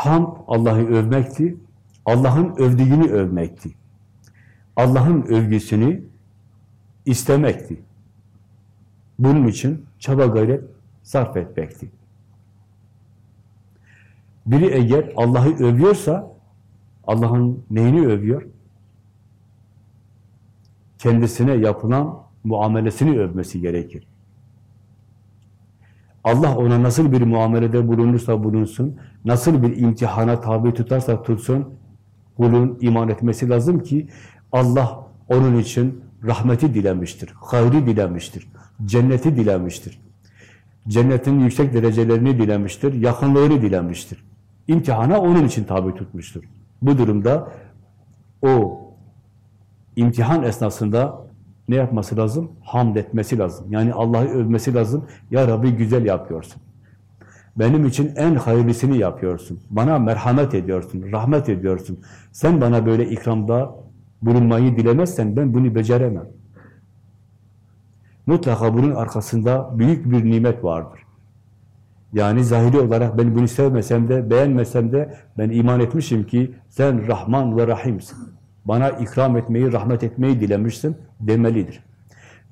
Hamd Allah'ı övmekti, Allah'ın övdüğünü övmekti. Allah'ın övgüsünü istemekti. Bunun için çaba gayret sarf etmekti. Biri eğer Allah'ı övüyorsa, Allah'ın neyini övüyor? Kendisine yapılan muamelesini övmesi gerekir. Allah ona nasıl bir muamelede bulunursa bulunsun, nasıl bir imtihana tabi tutarsa tutsun, kulun iman etmesi lazım ki Allah onun için rahmeti dilemiştir, hayri dilemiştir, cenneti dilemiştir. Cennetin yüksek derecelerini dilemiştir, yakınlığını dilemiştir. İmtihana onun için tabi tutmuştur. Bu durumda o imtihan esnasında ne yapması lazım? Hamd etmesi lazım. Yani Allah'ı övmesi lazım. Ya Rabbi güzel yapıyorsun. Benim için en hayırlısını yapıyorsun. Bana merhamet ediyorsun, rahmet ediyorsun. Sen bana böyle ikramda bulunmayı dilemezsen ben bunu beceremem. Mutlaka bunun arkasında büyük bir nimet vardır. Yani zahiri olarak ben bunu sevmesem de, beğenmesem de ben iman etmişim ki sen Rahman ve Rahimsin. Bana ikram etmeyi, rahmet etmeyi dilemişsin demelidir.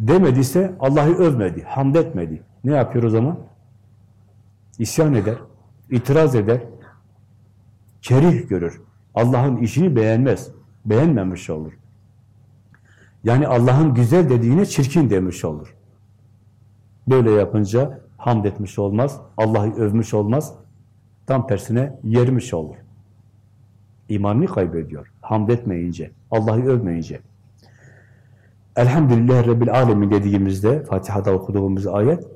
Demediyse Allah'ı övmedi, hamd etmedi. Ne yapıyor o zaman? İsyan eder, itiraz eder, kerih görür. Allah'ın işini beğenmez, beğenmemiş olur. Yani Allah'ın güzel dediğine çirkin demiş olur. Böyle yapınca hamd etmiş olmaz, Allah'ı övmüş olmaz, tam tersine yermiş olur. İmanını kaybediyor, hamd etmeyince, Allah'ı övmeyince. Elhamdülillah Rabbil Alemin dediğimizde, Fatiha'da okuduğumuz ayet,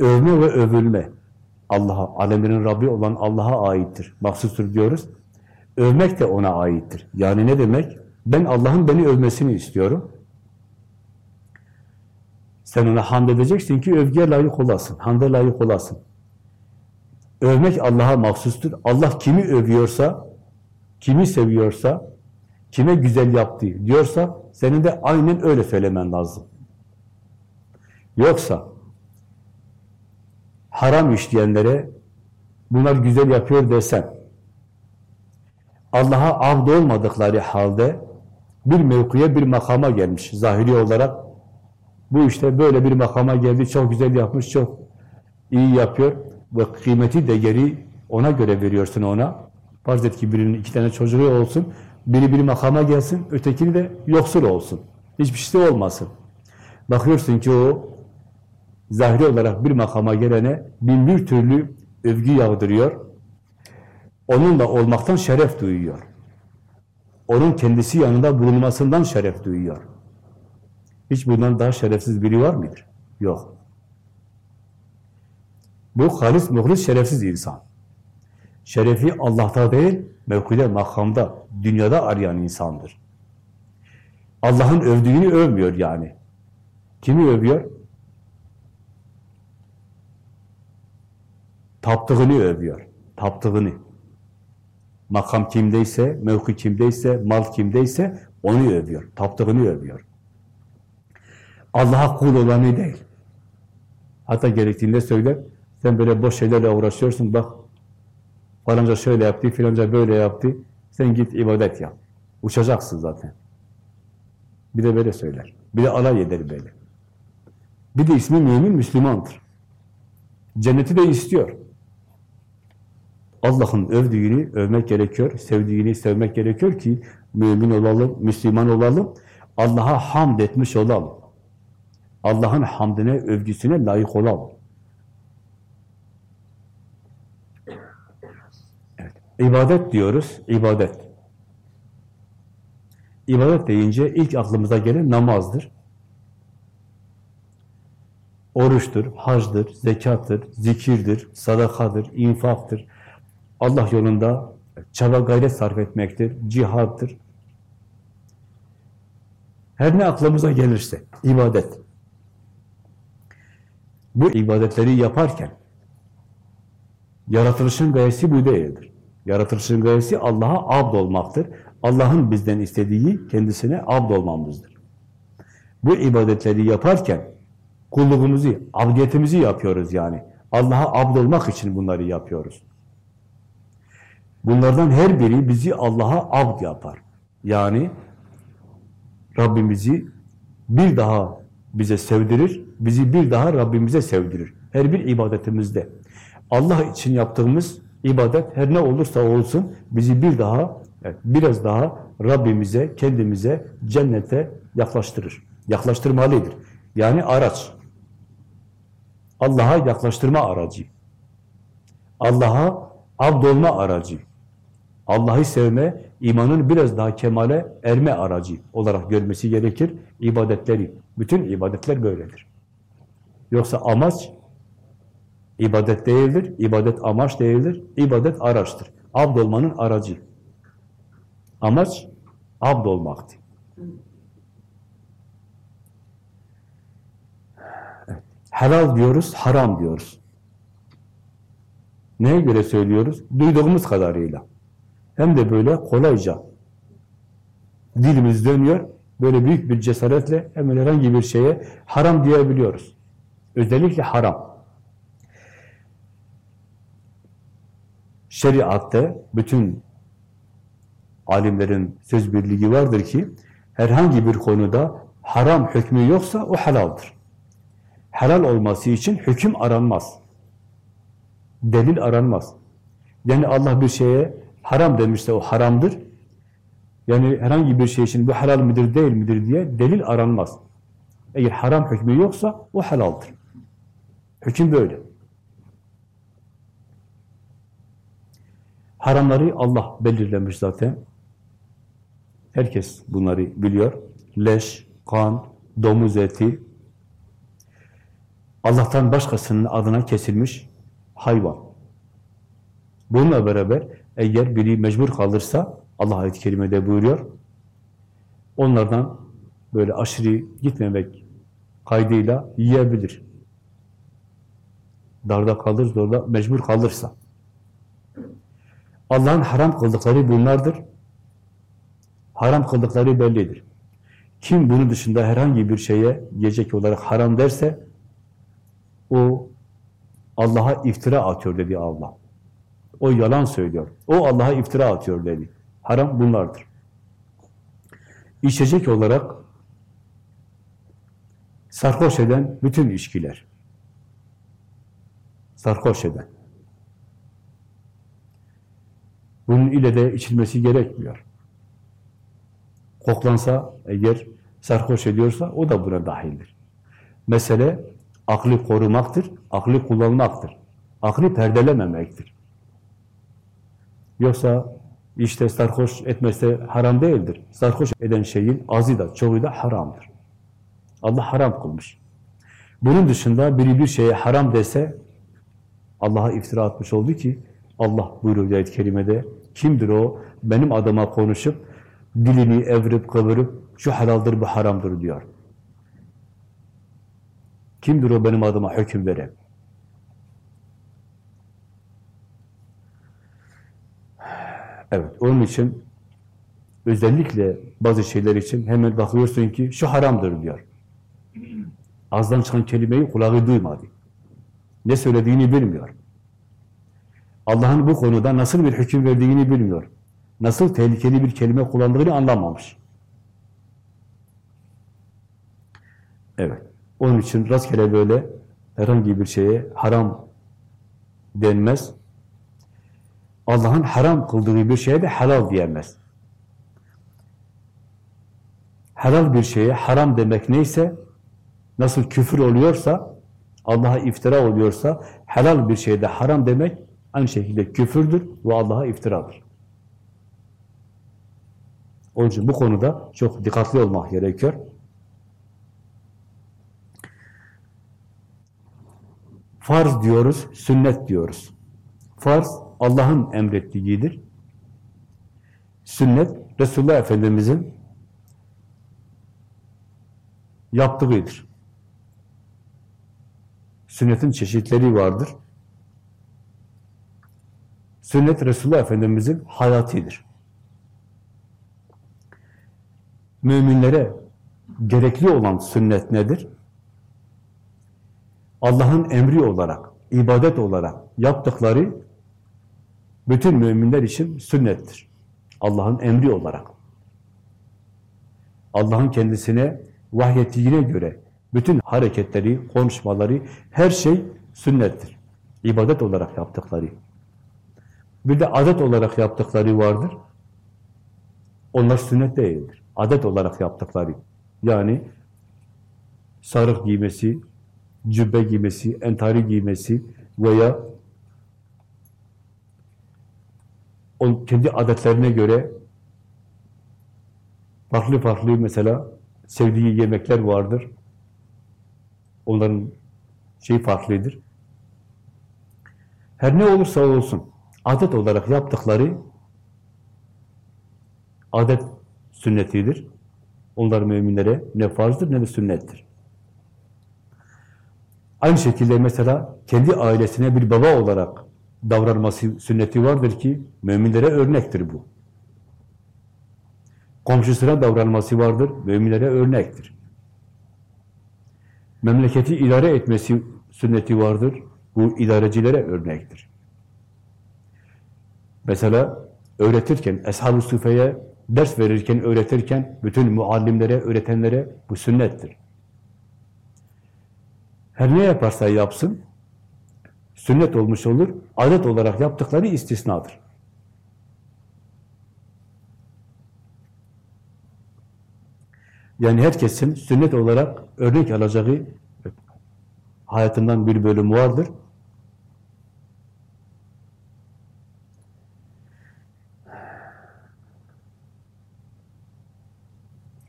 övme ve övülme, Allah'a, alemlerin Rabbi olan Allah'a aittir, mahsustur diyoruz. Övmek de ona aittir. Yani ne demek? Ben Allah'ın beni övmesini istiyorum. Sen ona hamd edeceksin ki övgüye layık olasın, hamde layık olasın. Övmek Allah'a mahsustur. Allah kimi övüyorsa, kimi seviyorsa, kime güzel yaptı diyorsa, senin de aynen öyle söylemen lazım. Yoksa, haram işleyenlere, bunlar güzel yapıyor desen, Allah'a abd olmadıkları halde, bir mevkiye, bir makama gelmiş zahiri olarak, bu işte böyle bir makama geldi, çok güzel yapmış, çok iyi yapıyor ve kıymeti değeri ona göre veriyorsun ona. Farz et ki birinin iki tane çocuğu olsun, biri bir makama gelsin, ötekini de yoksul olsun. Hiçbir şey olmasın. Bakıyorsun ki o zahiri olarak bir makama gelene bin bir türlü övgü yağdırıyor. Onunla olmaktan şeref duyuyor. Onun kendisi yanında bulunmasından şeref duyuyor. Hiç bundan daha şerefsiz biri var mıdır? Yok. Bu halis, muhlis, şerefsiz insan. Şerefi Allah'ta değil, mevkide, makamda, dünyada arayan insandır. Allah'ın övdüğünü övmüyor yani. Kimi övüyor? Taptığını övüyor. Taptığını. Makam kimdeyse, mevki kimdeyse, mal kimdeyse onu övüyor. Taptığını övüyor. Allah'a kul olanı değil. Hatta gerektiğinde söyler, sen böyle boş şeylerle uğraşıyorsun, bak falanca şöyle yaptı, filanca böyle yaptı, sen git ibadet yap. Uçacaksın zaten. Bir de böyle söyler. Bir de alay eder böyle. Bir de ismi mümin, Müslümandır. Cenneti de istiyor. Allah'ın övdüğünü övmek gerekiyor, sevdiğini sevmek gerekiyor ki mümin olalım, Müslüman olalım, Allah'a hamd etmiş olalım. Allah'ın hamdine, övgüsüne layık olalım. İbadet diyoruz, ibadet. İbadet deyince ilk aklımıza gelen namazdır. Oruçtur, hacdır, zekattır, zikirdir, sadakadır, infaktır. Allah yolunda çaba gayret sarf etmektir, cihattır. Her ne aklımıza gelirse, ibadet. Bu ibadetleri yaparken yaratılışın gayesi bu değildir. Yaratılışın gayesi Allah'a abd olmaktır. Allah'ın bizden istediği kendisine abd olmamızdır. Bu ibadetleri yaparken kulluğumuzu, abdiyetimizi yapıyoruz yani. Allah'a abd olmak için bunları yapıyoruz. Bunlardan her biri bizi Allah'a abd yapar. Yani Rabbimizi bir daha bize sevdirir, bizi bir daha Rabbimize sevdirir. Her bir ibadetimizde. Allah için yaptığımız ibadet her ne olursa olsun bizi bir daha, evet, biraz daha Rabbimize, kendimize, cennete yaklaştırır. Yaklaştırmalıdır. Yani araç. Allah'a yaklaştırma aracı. Allah'a abdolma aracı. Allah'ı sevme, imanın biraz daha kemale erme aracı olarak görmesi gerekir ibadetleri. Bütün ibadetler böyledir. Yoksa amaç İbadet değildir, ibadet amaç değildir, ibadet araçtır. Abd olmanın aracı. Amaç abd olmaktır. Evet. Helal diyoruz, haram diyoruz. Neye göre söylüyoruz? Duyduğumuz kadarıyla. Hem de böyle kolayca. Dilimiz dönüyor, böyle büyük bir cesaretle hemen herhangi bir şeye haram diyebiliyoruz. Özellikle haram. Şeriatte bütün alimlerin söz birliği vardır ki herhangi bir konuda haram hükmü yoksa o helaldir. Helal olması için hüküm aranmaz. Delil aranmaz. Yani Allah bir şeye haram demişse o haramdır. Yani herhangi bir şey için bu helal midir değil midir diye delil aranmaz. Eğer haram hükmü yoksa o helaldir. Hüküm böyle. Haramları Allah belirlemiş zaten. Herkes bunları biliyor. Leş, kan, domuz eti, Allah'tan başkasının adına kesilmiş hayvan. Bununla beraber eğer biri mecbur kalırsa Allah ayet-i kerimede buyuruyor. Onlardan böyle aşırı gitmemek kaydıyla yiyebilir. Darda kalır, zorda mecbur kalırsa. Allah'ın haram kıldıkları bunlardır. Haram kıldıkları bellidir. Kim bunun dışında herhangi bir şeye yiyecek olarak haram derse o Allah'a iftira atıyor dedi Allah. O yalan söylüyor. O Allah'a iftira atıyor dedi. Haram bunlardır. İçecek olarak sarhoş eden bütün içkiler. Sarhoş eden. Bunun ile de içilmesi gerekmiyor. Koklansa eğer sarhoş ediyorsa o da buna dahildir. Mesele aklı korumaktır, aklı kullanmaktır. Aklı perdelememektir. Yoksa işte sarhoş etmesi haram değildir. Sarhoş eden şeyin azı da çoğu da haramdır. Allah haram kılmış. Bunun dışında biri bir şeye haram dese Allah'a iftira atmış oldu ki Allah buyuruyor ayet-i kerimede kimdir o benim adıma konuşup dilini evrip kıvırıp şu halaldır bu haramdır diyor. Kimdir o benim adıma hüküm veren? Evet, onun için özellikle bazı şeyler için hemen bakıyorsun ki şu haramdır diyor. Ağzından çıkan kelimeyi kulağı duymadı. Ne söylediğini bilmiyor. Allah'ın bu konuda nasıl bir hüküm verdiğini bilmiyor. Nasıl tehlikeli bir kelime kullandığını anlamamış. Evet. Onun için rastgele böyle herhangi bir şeye haram denmez. Allah'ın haram kıldığı bir şeye de helal diyemez. Helal bir şeye haram demek neyse, nasıl küfür oluyorsa, Allah'a iftira oluyorsa, helal bir şeyde haram demek aynı şekilde küfürdür ve Allah'a iftiradır. Onun için bu konuda çok dikkatli olmak gerekiyor. Farz diyoruz, sünnet diyoruz. Farz Allah'ın emrettiğidir. Sünnet Resulullah Efendimiz'in yaptığıdır. Sünnetin çeşitleri vardır. Sünnet Resulullah Efendimiz'in hayatıdır. Müminlere gerekli olan sünnet nedir? Allah'ın emri olarak, ibadet olarak yaptıkları bütün müminler için sünnettir. Allah'ın emri olarak. Allah'ın kendisine vahyettiğine göre bütün hareketleri, konuşmaları, her şey sünnettir. İbadet olarak yaptıkları. Bir de adet olarak yaptıkları vardır. Onlar sünnet değildir. Adet olarak yaptıkları. Yani sarık giymesi, cübbe giymesi, entari giymesi veya o kendi adetlerine göre farklı farklı mesela sevdiği yemekler vardır. Onların şey farklıdır. Her ne olursa olsun adet olarak yaptıkları adet sünnetidir. Onlar müminlere ne farzdır ne de sünnettir. Aynı şekilde mesela kendi ailesine bir baba olarak davranması sünneti vardır ki müminlere örnektir bu. Komşusuna davranması vardır, müminlere örnektir. Memleketi idare etmesi sünneti vardır, bu idarecilere örnektir. Mesela öğretirken, Eshab-ı Sufe'ye ders verirken, öğretirken bütün muallimlere, öğretenlere bu sünnettir. Her ne yaparsa yapsın, sünnet olmuş olur, adet olarak yaptıkları istisnadır. Yani herkesin sünnet olarak örnek alacağı hayatından bir bölüm vardır.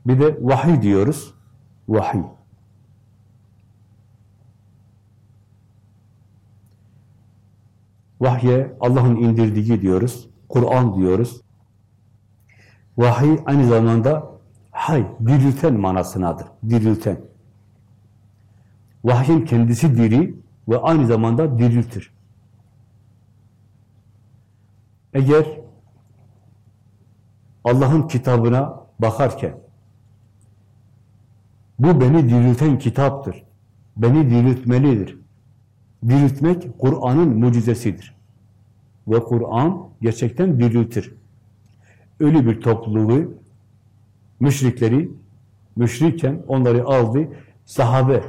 Bir de vahiy diyoruz. Vahiy. Vahye Allah'ın indirdiği diyoruz. Kur'an diyoruz. Vahiy aynı zamanda hay, dirilten manasınadır. Dirilten. Vahyin kendisi diri ve aynı zamanda diriltir. Eğer Allah'ın kitabına bakarken bu beni dirilten kitaptır. Beni diriltmelidir. Diriltmek Kur'an'ın mucizesidir. Ve Kur'an gerçekten diriltir. Ölü bir topluluğu, müşrikleri, müşrikken onları aldı, sahabe,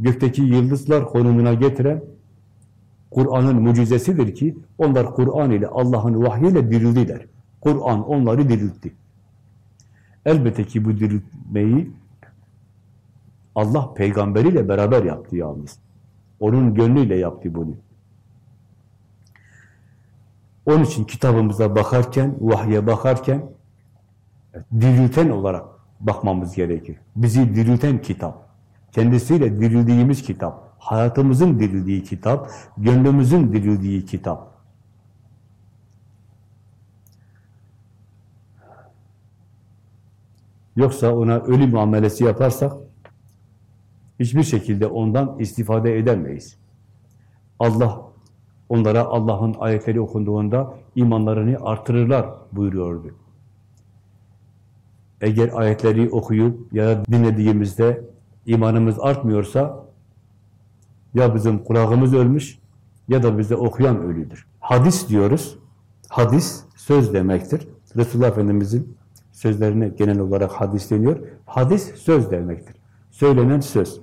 gökteki yıldızlar konumuna getiren Kur'an'ın mucizesidir ki onlar Kur'an ile Allah'ın vahyiyle dirildiler. Kur'an onları diriltti. Elbette ki bu diriltmeyi Allah peygamberiyle beraber yaptı yalnız. Onun gönlüyle yaptı bunu. Onun için kitabımıza bakarken, vahye bakarken dirilten olarak bakmamız gerekir. Bizi dirilten kitap. Kendisiyle dirildiğimiz kitap. Hayatımızın dirildiği kitap. Gönlümüzün dirildiği kitap. Yoksa ona ölü muamelesi yaparsak hiçbir şekilde ondan istifade edemeyiz. Allah onlara Allah'ın ayetleri okunduğunda imanlarını artırırlar buyuruyordu. Eğer ayetleri okuyup ya da dinlediğimizde imanımız artmıyorsa ya bizim kulağımız ölmüş ya da bize okuyan ölüdür. Hadis diyoruz. Hadis söz demektir. Resulullah Efendimiz'in sözlerine genel olarak hadis deniyor. Hadis söz demektir. Söylenen söz.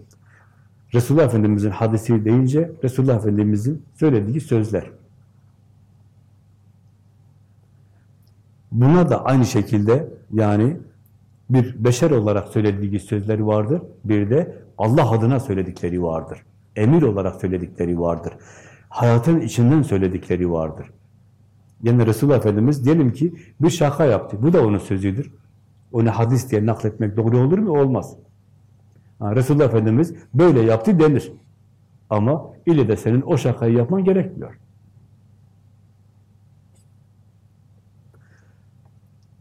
Resulullah Efendimiz'in hadisi deyince Resulullah Efendimiz'in söylediği sözler. Buna da aynı şekilde yani bir beşer olarak söylediği sözleri vardır. Bir de Allah adına söyledikleri vardır. Emir olarak söyledikleri vardır. Hayatın içinden söyledikleri vardır. Yani Resulullah Efendimiz diyelim ki bir şaka yaptı. Bu da onun sözüdür. Onu hadis diye nakletmek doğru olur mu? Olmaz. Ha, Resulullah Efendimiz böyle yaptı denir. Ama ile de senin o şakayı yapman gerekmiyor.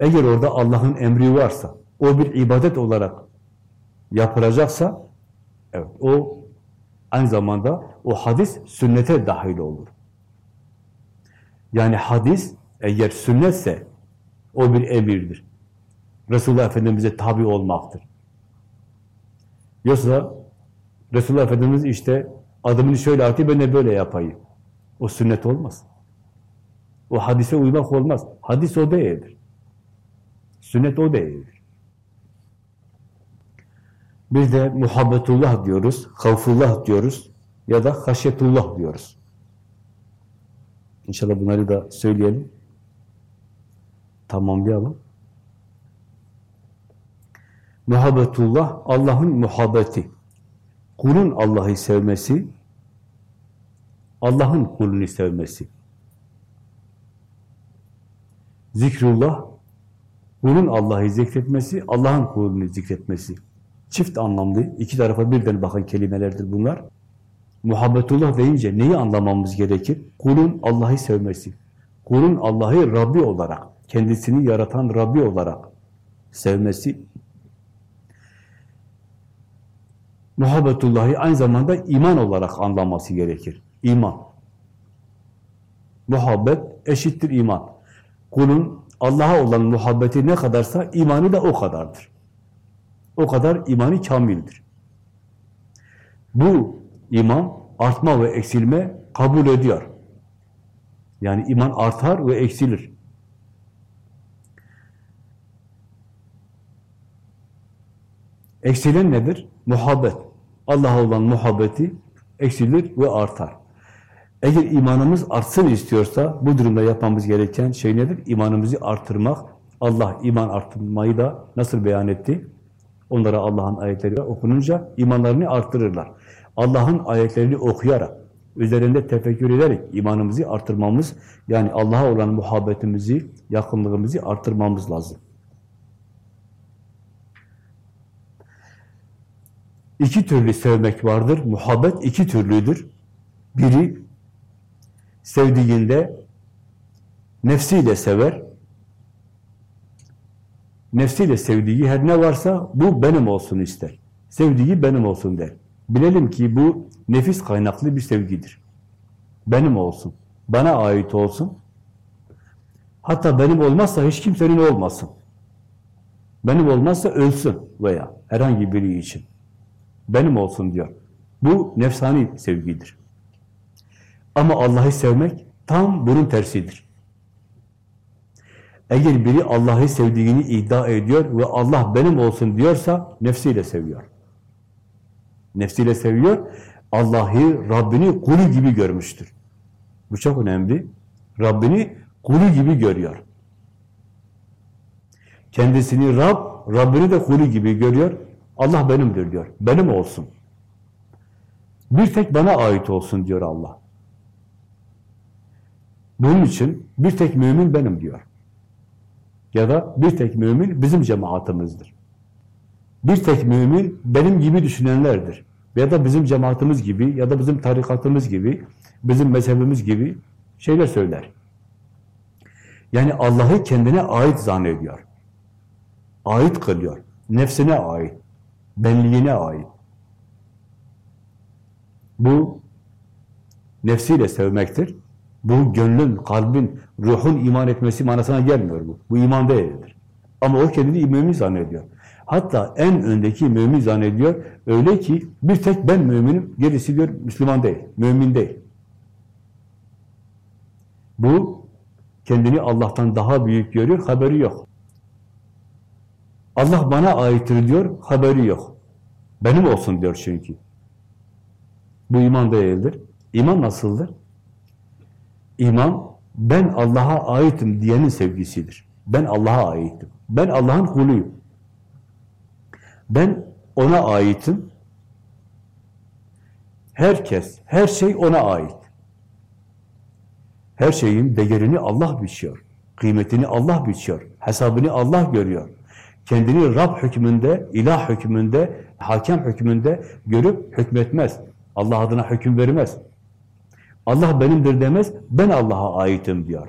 Eğer orada Allah'ın emri varsa, o bir ibadet olarak yapılacaksa, evet o aynı zamanda o hadis sünnete dahil olur. Yani hadis eğer sünnetse o bir emirdir. Resulullah Efendimiz'e tabi olmaktır. Yoksa Resulullah Efendimiz işte adımını şöyle atı ben de böyle yapayım. O sünnet olmaz. O hadise uymak olmaz. Hadis o değildir. Sünnet o değildir. Bir de muhabbetullah diyoruz, havfullah diyoruz ya da haşyetullah diyoruz. İnşallah bunları da söyleyelim. Tamamlayalım. Muhabbetullah, Allah'ın muhabbeti. Kulun Allah'ı sevmesi, Allah'ın kulunu sevmesi. Zikrullah, kulun Allah'ı zikretmesi, Allah'ın kulunu zikretmesi. Çift anlamlı, iki tarafa birden bakan kelimelerdir bunlar. Muhabbetullah deyince neyi anlamamız gerekir? Kulun Allah'ı sevmesi. Kulun Allah'ı Rabbi olarak, kendisini yaratan Rabbi olarak sevmesi. Muhabbetullah'ı aynı zamanda iman olarak anlaması gerekir. İman. Muhabbet eşittir iman. Kulun Allah'a olan muhabbeti ne kadarsa imanı da o kadardır. O kadar imani kamildir. Bu iman artma ve eksilme kabul ediyor. Yani iman artar ve eksilir. Eksilen nedir? Muhabbet. Allah'a olan muhabbeti eksilir ve artar. Eğer imanımız artsın istiyorsa bu durumda yapmamız gereken şey nedir? İmanımızı artırmak. Allah iman artırmayı da nasıl beyan etti? Onlara Allah'ın ayetleri okununca imanlarını artırırlar. Allah'ın ayetlerini okuyarak, üzerinde tefekkür ederek imanımızı artırmamız, yani Allah'a olan muhabbetimizi, yakınlığımızı artırmamız lazım. İki türlü sevmek vardır. Muhabbet iki türlüdür. Biri sevdiğinde nefsiyle sever. Nefsiyle sevdiği her ne varsa bu benim olsun ister. Sevdiği benim olsun der. Bilelim ki bu nefis kaynaklı bir sevgidir. Benim olsun. Bana ait olsun. Hatta benim olmazsa hiç kimsenin olmasın. Benim olmazsa ölsün veya herhangi biri için. Benim olsun diyor. Bu nefsani sevgidir. Ama Allah'ı sevmek tam bunun tersidir. Eğer biri Allah'ı sevdiğini iddia ediyor ve Allah benim olsun diyorsa nefsiyle seviyor. Nefsiyle seviyor, Allah'ı, Rabbini kulu gibi görmüştür. Bu çok önemli. Rabbini kulu gibi görüyor. Kendisini Rab, Rabbini de kulu gibi görüyor. Allah benimdir diyor. Benim olsun. Bir tek bana ait olsun diyor Allah. Bunun için bir tek mümin benim diyor. Ya da bir tek mümin bizim cemaatimizdir. Bir tek mümin benim gibi düşünenlerdir. Ya da bizim cemaatimiz gibi, ya da bizim tarikatımız gibi, bizim mezhebimiz gibi şeyler söyler. Yani Allah'ı kendine ait zannediyor. Ait kılıyor. Nefsine ait. Benliğine ait. Bu nefsiyle sevmektir. Bu gönlün, kalbin, ruhun iman etmesi manasına gelmiyor bu. Bu iman değildir. Ama o kendini mümin zannediyor. Hatta en öndeki mümin zannediyor. Öyle ki bir tek ben müminim, gerisi diyor Müslüman değil, mümin değil. Bu kendini Allah'tan daha büyük görüyor, haberi yok. Allah bana aittir diyor, haberi yok. Benim olsun diyor çünkü. Bu iman değildir. İman nasıldır? İman, ben Allah'a aitim diyenin sevgisidir. Ben Allah'a aitim. Ben Allah'ın kuluyum. Ben ona aitim. Herkes, her şey ona ait. Her şeyin değerini Allah biçiyor. Kıymetini Allah biçiyor. Hesabını Allah görüyor. Kendini Rab hükmünde, ilah hükmünde, hakem hükmünde görüp hükmetmez. Allah adına hüküm vermez. Allah benimdir demez, ben Allah'a aitim diyor.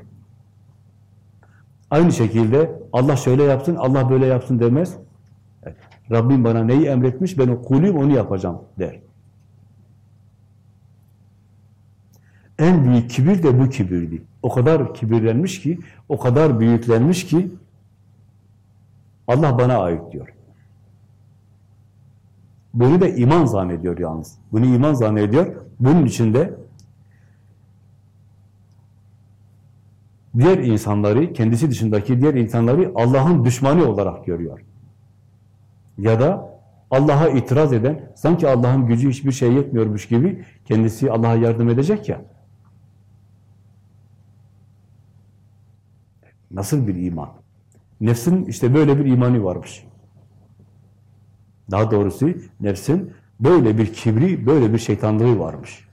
Aynı şekilde Allah şöyle yapsın, Allah böyle yapsın demez. Rabbim bana neyi emretmiş, ben o kuluyum onu yapacağım der. En büyük kibir de bu kibirdi. O kadar kibirlenmiş ki, o kadar büyüklenmiş ki Allah bana ait diyor. Bunu da iman zannediyor yalnız. Bunu iman zannediyor. Bunun içinde diğer insanları, kendisi dışındaki diğer insanları Allah'ın düşmanı olarak görüyor. Ya da Allah'a itiraz eden, sanki Allah'ın gücü hiçbir şey yetmiyormuş gibi kendisi Allah'a yardım edecek ya. Nasıl bir iman? Nefsin işte böyle bir imanı varmış. Daha doğrusu nefsin böyle bir kibri, böyle bir şeytanlığı varmış.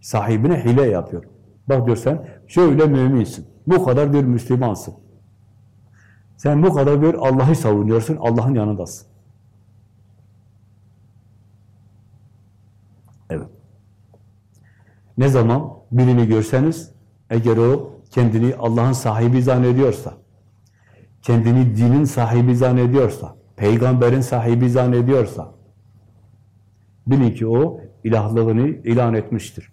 Sahibine hile yapıyor. Bak diyor sen şöyle müminsin. Bu kadar bir Müslümansın. Sen bu kadar bir Allah'ı savunuyorsun, Allah'ın yanındasın. Evet. Ne zaman birini görseniz, eğer o kendini Allah'ın sahibi zannediyorsa, kendini dinin sahibi zannediyorsa, peygamberin sahibi zannediyorsa, bilin ki o ilahlığını ilan etmiştir.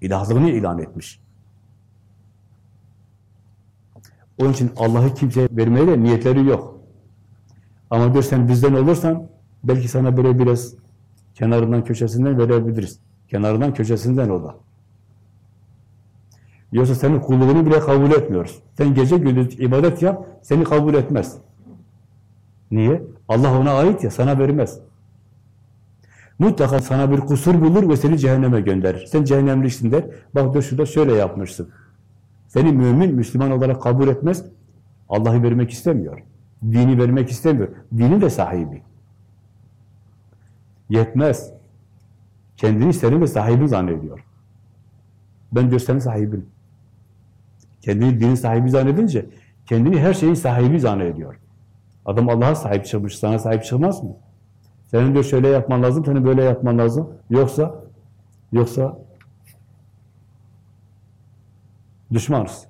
İlahlığını ilan etmiş. Onun için Allah'ı kimseye vermeye de niyetleri yok. Ama diyor sen bizden olursan belki sana böyle biraz kenarından köşesinden verebiliriz. Kenarından köşesinden o da. Yoksa senin kulluğunu bile kabul etmiyoruz. Sen gece gündüz ibadet yap, seni kabul etmez. Niye? Allah ona ait ya, sana vermez. Mutlaka sana bir kusur bulur ve seni cehenneme gönderir. Sen cehennemliksin der. Bak dur şurada şöyle yapmışsın. Seni mümin, Müslüman olarak kabul etmez. Allah'ı vermek istemiyor. Dini vermek istemiyor. Dinin de sahibi. Yetmez. Kendini senin de sahibi zannediyor. Ben diyor senin sahibim. Kendini dinin sahibi zannedince kendini her şeyin sahibi zannediyor. Adam Allah'a sahip çıkmış, sana sahip çıkmaz mı? Senin diyor şöyle yapman lazım, senin böyle yapman lazım. Yoksa yoksa düşmanız.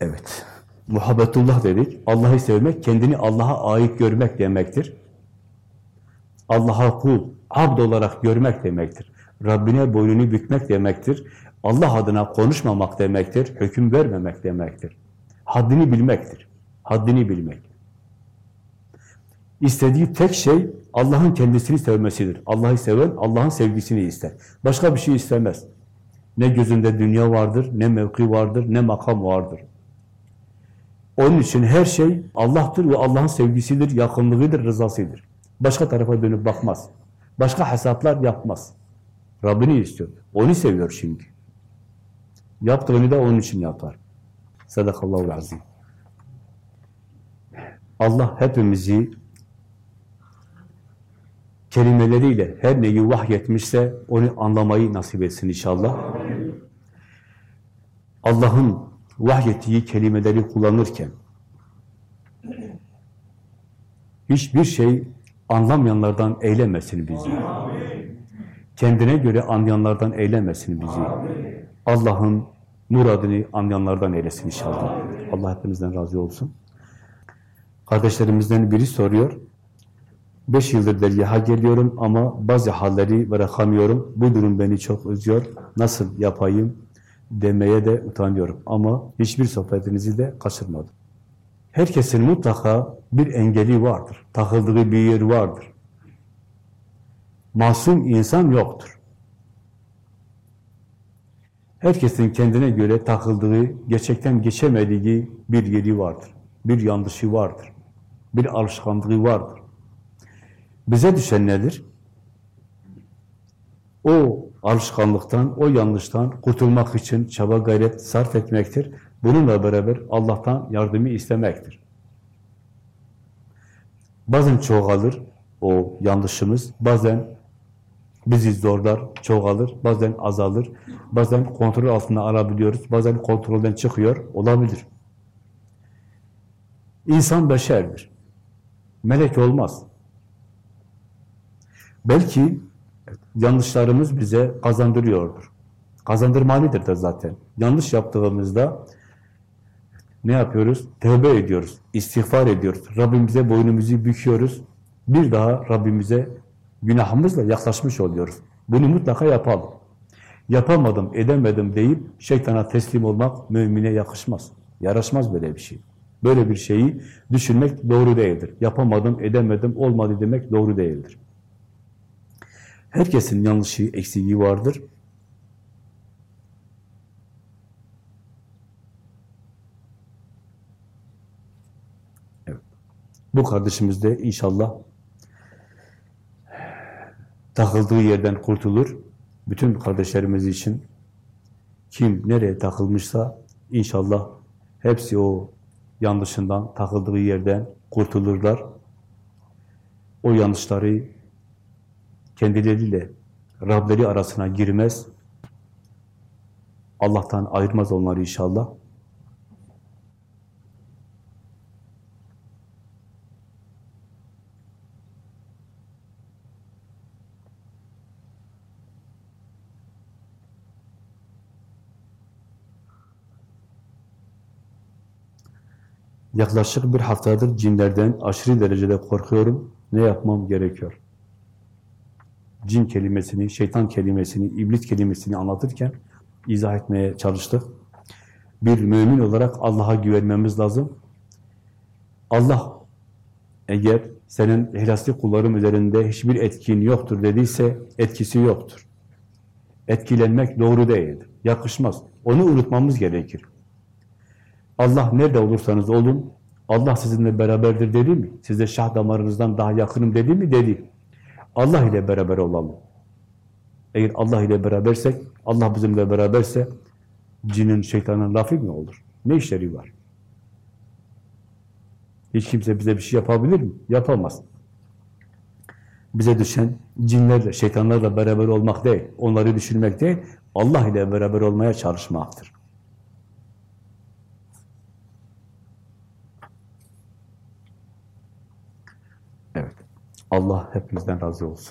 Evet. Muhabbetullah dedik. Allah'ı sevmek, kendini Allah'a ait görmek demektir. Allah'a kul, abd olarak görmek demektir. Rabbine boynunu bükmek demektir. Allah adına konuşmamak demektir. Hüküm vermemek demektir. Haddini bilmektir. Haddini bilmek. İstediği tek şey Allah'ın kendisini sevmesidir. Allah'ı seven Allah'ın sevgisini ister. Başka bir şey istemez. Ne gözünde dünya vardır, ne mevki vardır, ne makam vardır. Onun için her şey Allah'tır ve Allah'ın sevgisidir, yakınlığıdır, rızasıdır. Başka tarafa dönüp bakmaz. Başka hesaplar yapmaz. Rabbini istiyor. Onu seviyor çünkü. Yaptığını da onun için yapar. Sadakallahu azim. Allah hepimizi kelimeleriyle her neyi vahyetmişse onu anlamayı nasip etsin inşallah. Allah'ın vahyettiği kelimeleri kullanırken hiçbir şey anlamayanlardan eylemesin bizi. Kendine göre anlayanlardan eylemesin bizi. Allah'ın muradını anlayanlardan eylesin inşallah. Allah hepimizden razı olsun. Kardeşlerimizden biri soruyor. Beş yıldır dergaha geliyorum ama bazı halleri bırakamıyorum. Bu durum beni çok üzüyor. Nasıl yapayım demeye de utanıyorum. Ama hiçbir sohbetinizi de kaçırmadım. Herkesin mutlaka bir engeli vardır. Takıldığı bir yer vardır. Masum insan yoktur. Herkesin kendine göre takıldığı, gerçekten geçemediği bir yeri vardır. Bir yanlışı vardır. Bir alışkanlığı vardır. Bize düşen nedir? O alışkanlıktan, o yanlıştan kurtulmak için çaba gayret sarf etmektir. Bununla beraber Allah'tan yardımı istemektir. Bazen çoğalır o yanlışımız, bazen bizi zorlar, çoğalır, bazen azalır, bazen kontrol altına alabiliyoruz, bazen kontrolden çıkıyor, olabilir. İnsan beşerdir. Melek olmaz. Belki yanlışlarımız bize kazandırıyordur. Kazandırmalıdır da zaten. Yanlış yaptığımızda ne yapıyoruz? Tövbe ediyoruz, istiğfar ediyoruz. Rabbimize boynumuzu büküyoruz. Bir daha Rabbimize günahımızla yaklaşmış oluyoruz. Bunu mutlaka yapalım. Yapamadım, edemedim deyip şeytana teslim olmak mümine yakışmaz. Yaraşmaz böyle bir şey. Böyle bir şeyi düşünmek doğru değildir. Yapamadım, edemedim, olmadı demek doğru değildir. Herkesin yanlışı, eksiği vardır. Bu kardeşimiz de inşallah takıldığı yerden kurtulur. Bütün kardeşlerimiz için kim nereye takılmışsa inşallah hepsi o yanlışından, takıldığı yerden kurtulurlar. O yanlışları kendileriyle Rableri arasına girmez. Allah'tan ayırmaz onları inşallah. Yaklaşık bir haftadır cinlerden aşırı derecede korkuyorum. Ne yapmam gerekiyor? Cin kelimesini, şeytan kelimesini, iblis kelimesini anlatırken izah etmeye çalıştık. Bir mümin olarak Allah'a güvenmemiz lazım. Allah eğer senin ihlaslı kullarım üzerinde hiçbir etkin yoktur dediyse etkisi yoktur. Etkilenmek doğru değildir. Yakışmaz. Onu unutmamız gerekir. Allah nerede olursanız olun, Allah sizinle beraberdir dedi mi? Size şah damarınızdan daha yakınım dedi mi? Dedi. Allah ile beraber olalım. Eğer Allah ile berabersek, Allah bizimle beraberse cinin, şeytanın lafı mı olur? Ne işleri var? Hiç kimse bize bir şey yapabilir mi? Yapamaz. Bize düşen cinlerle, şeytanlarla beraber olmak değil, onları düşünmek değil, Allah ile beraber olmaya çalışmaktır. Evet. Allah hepimizden razı olsun.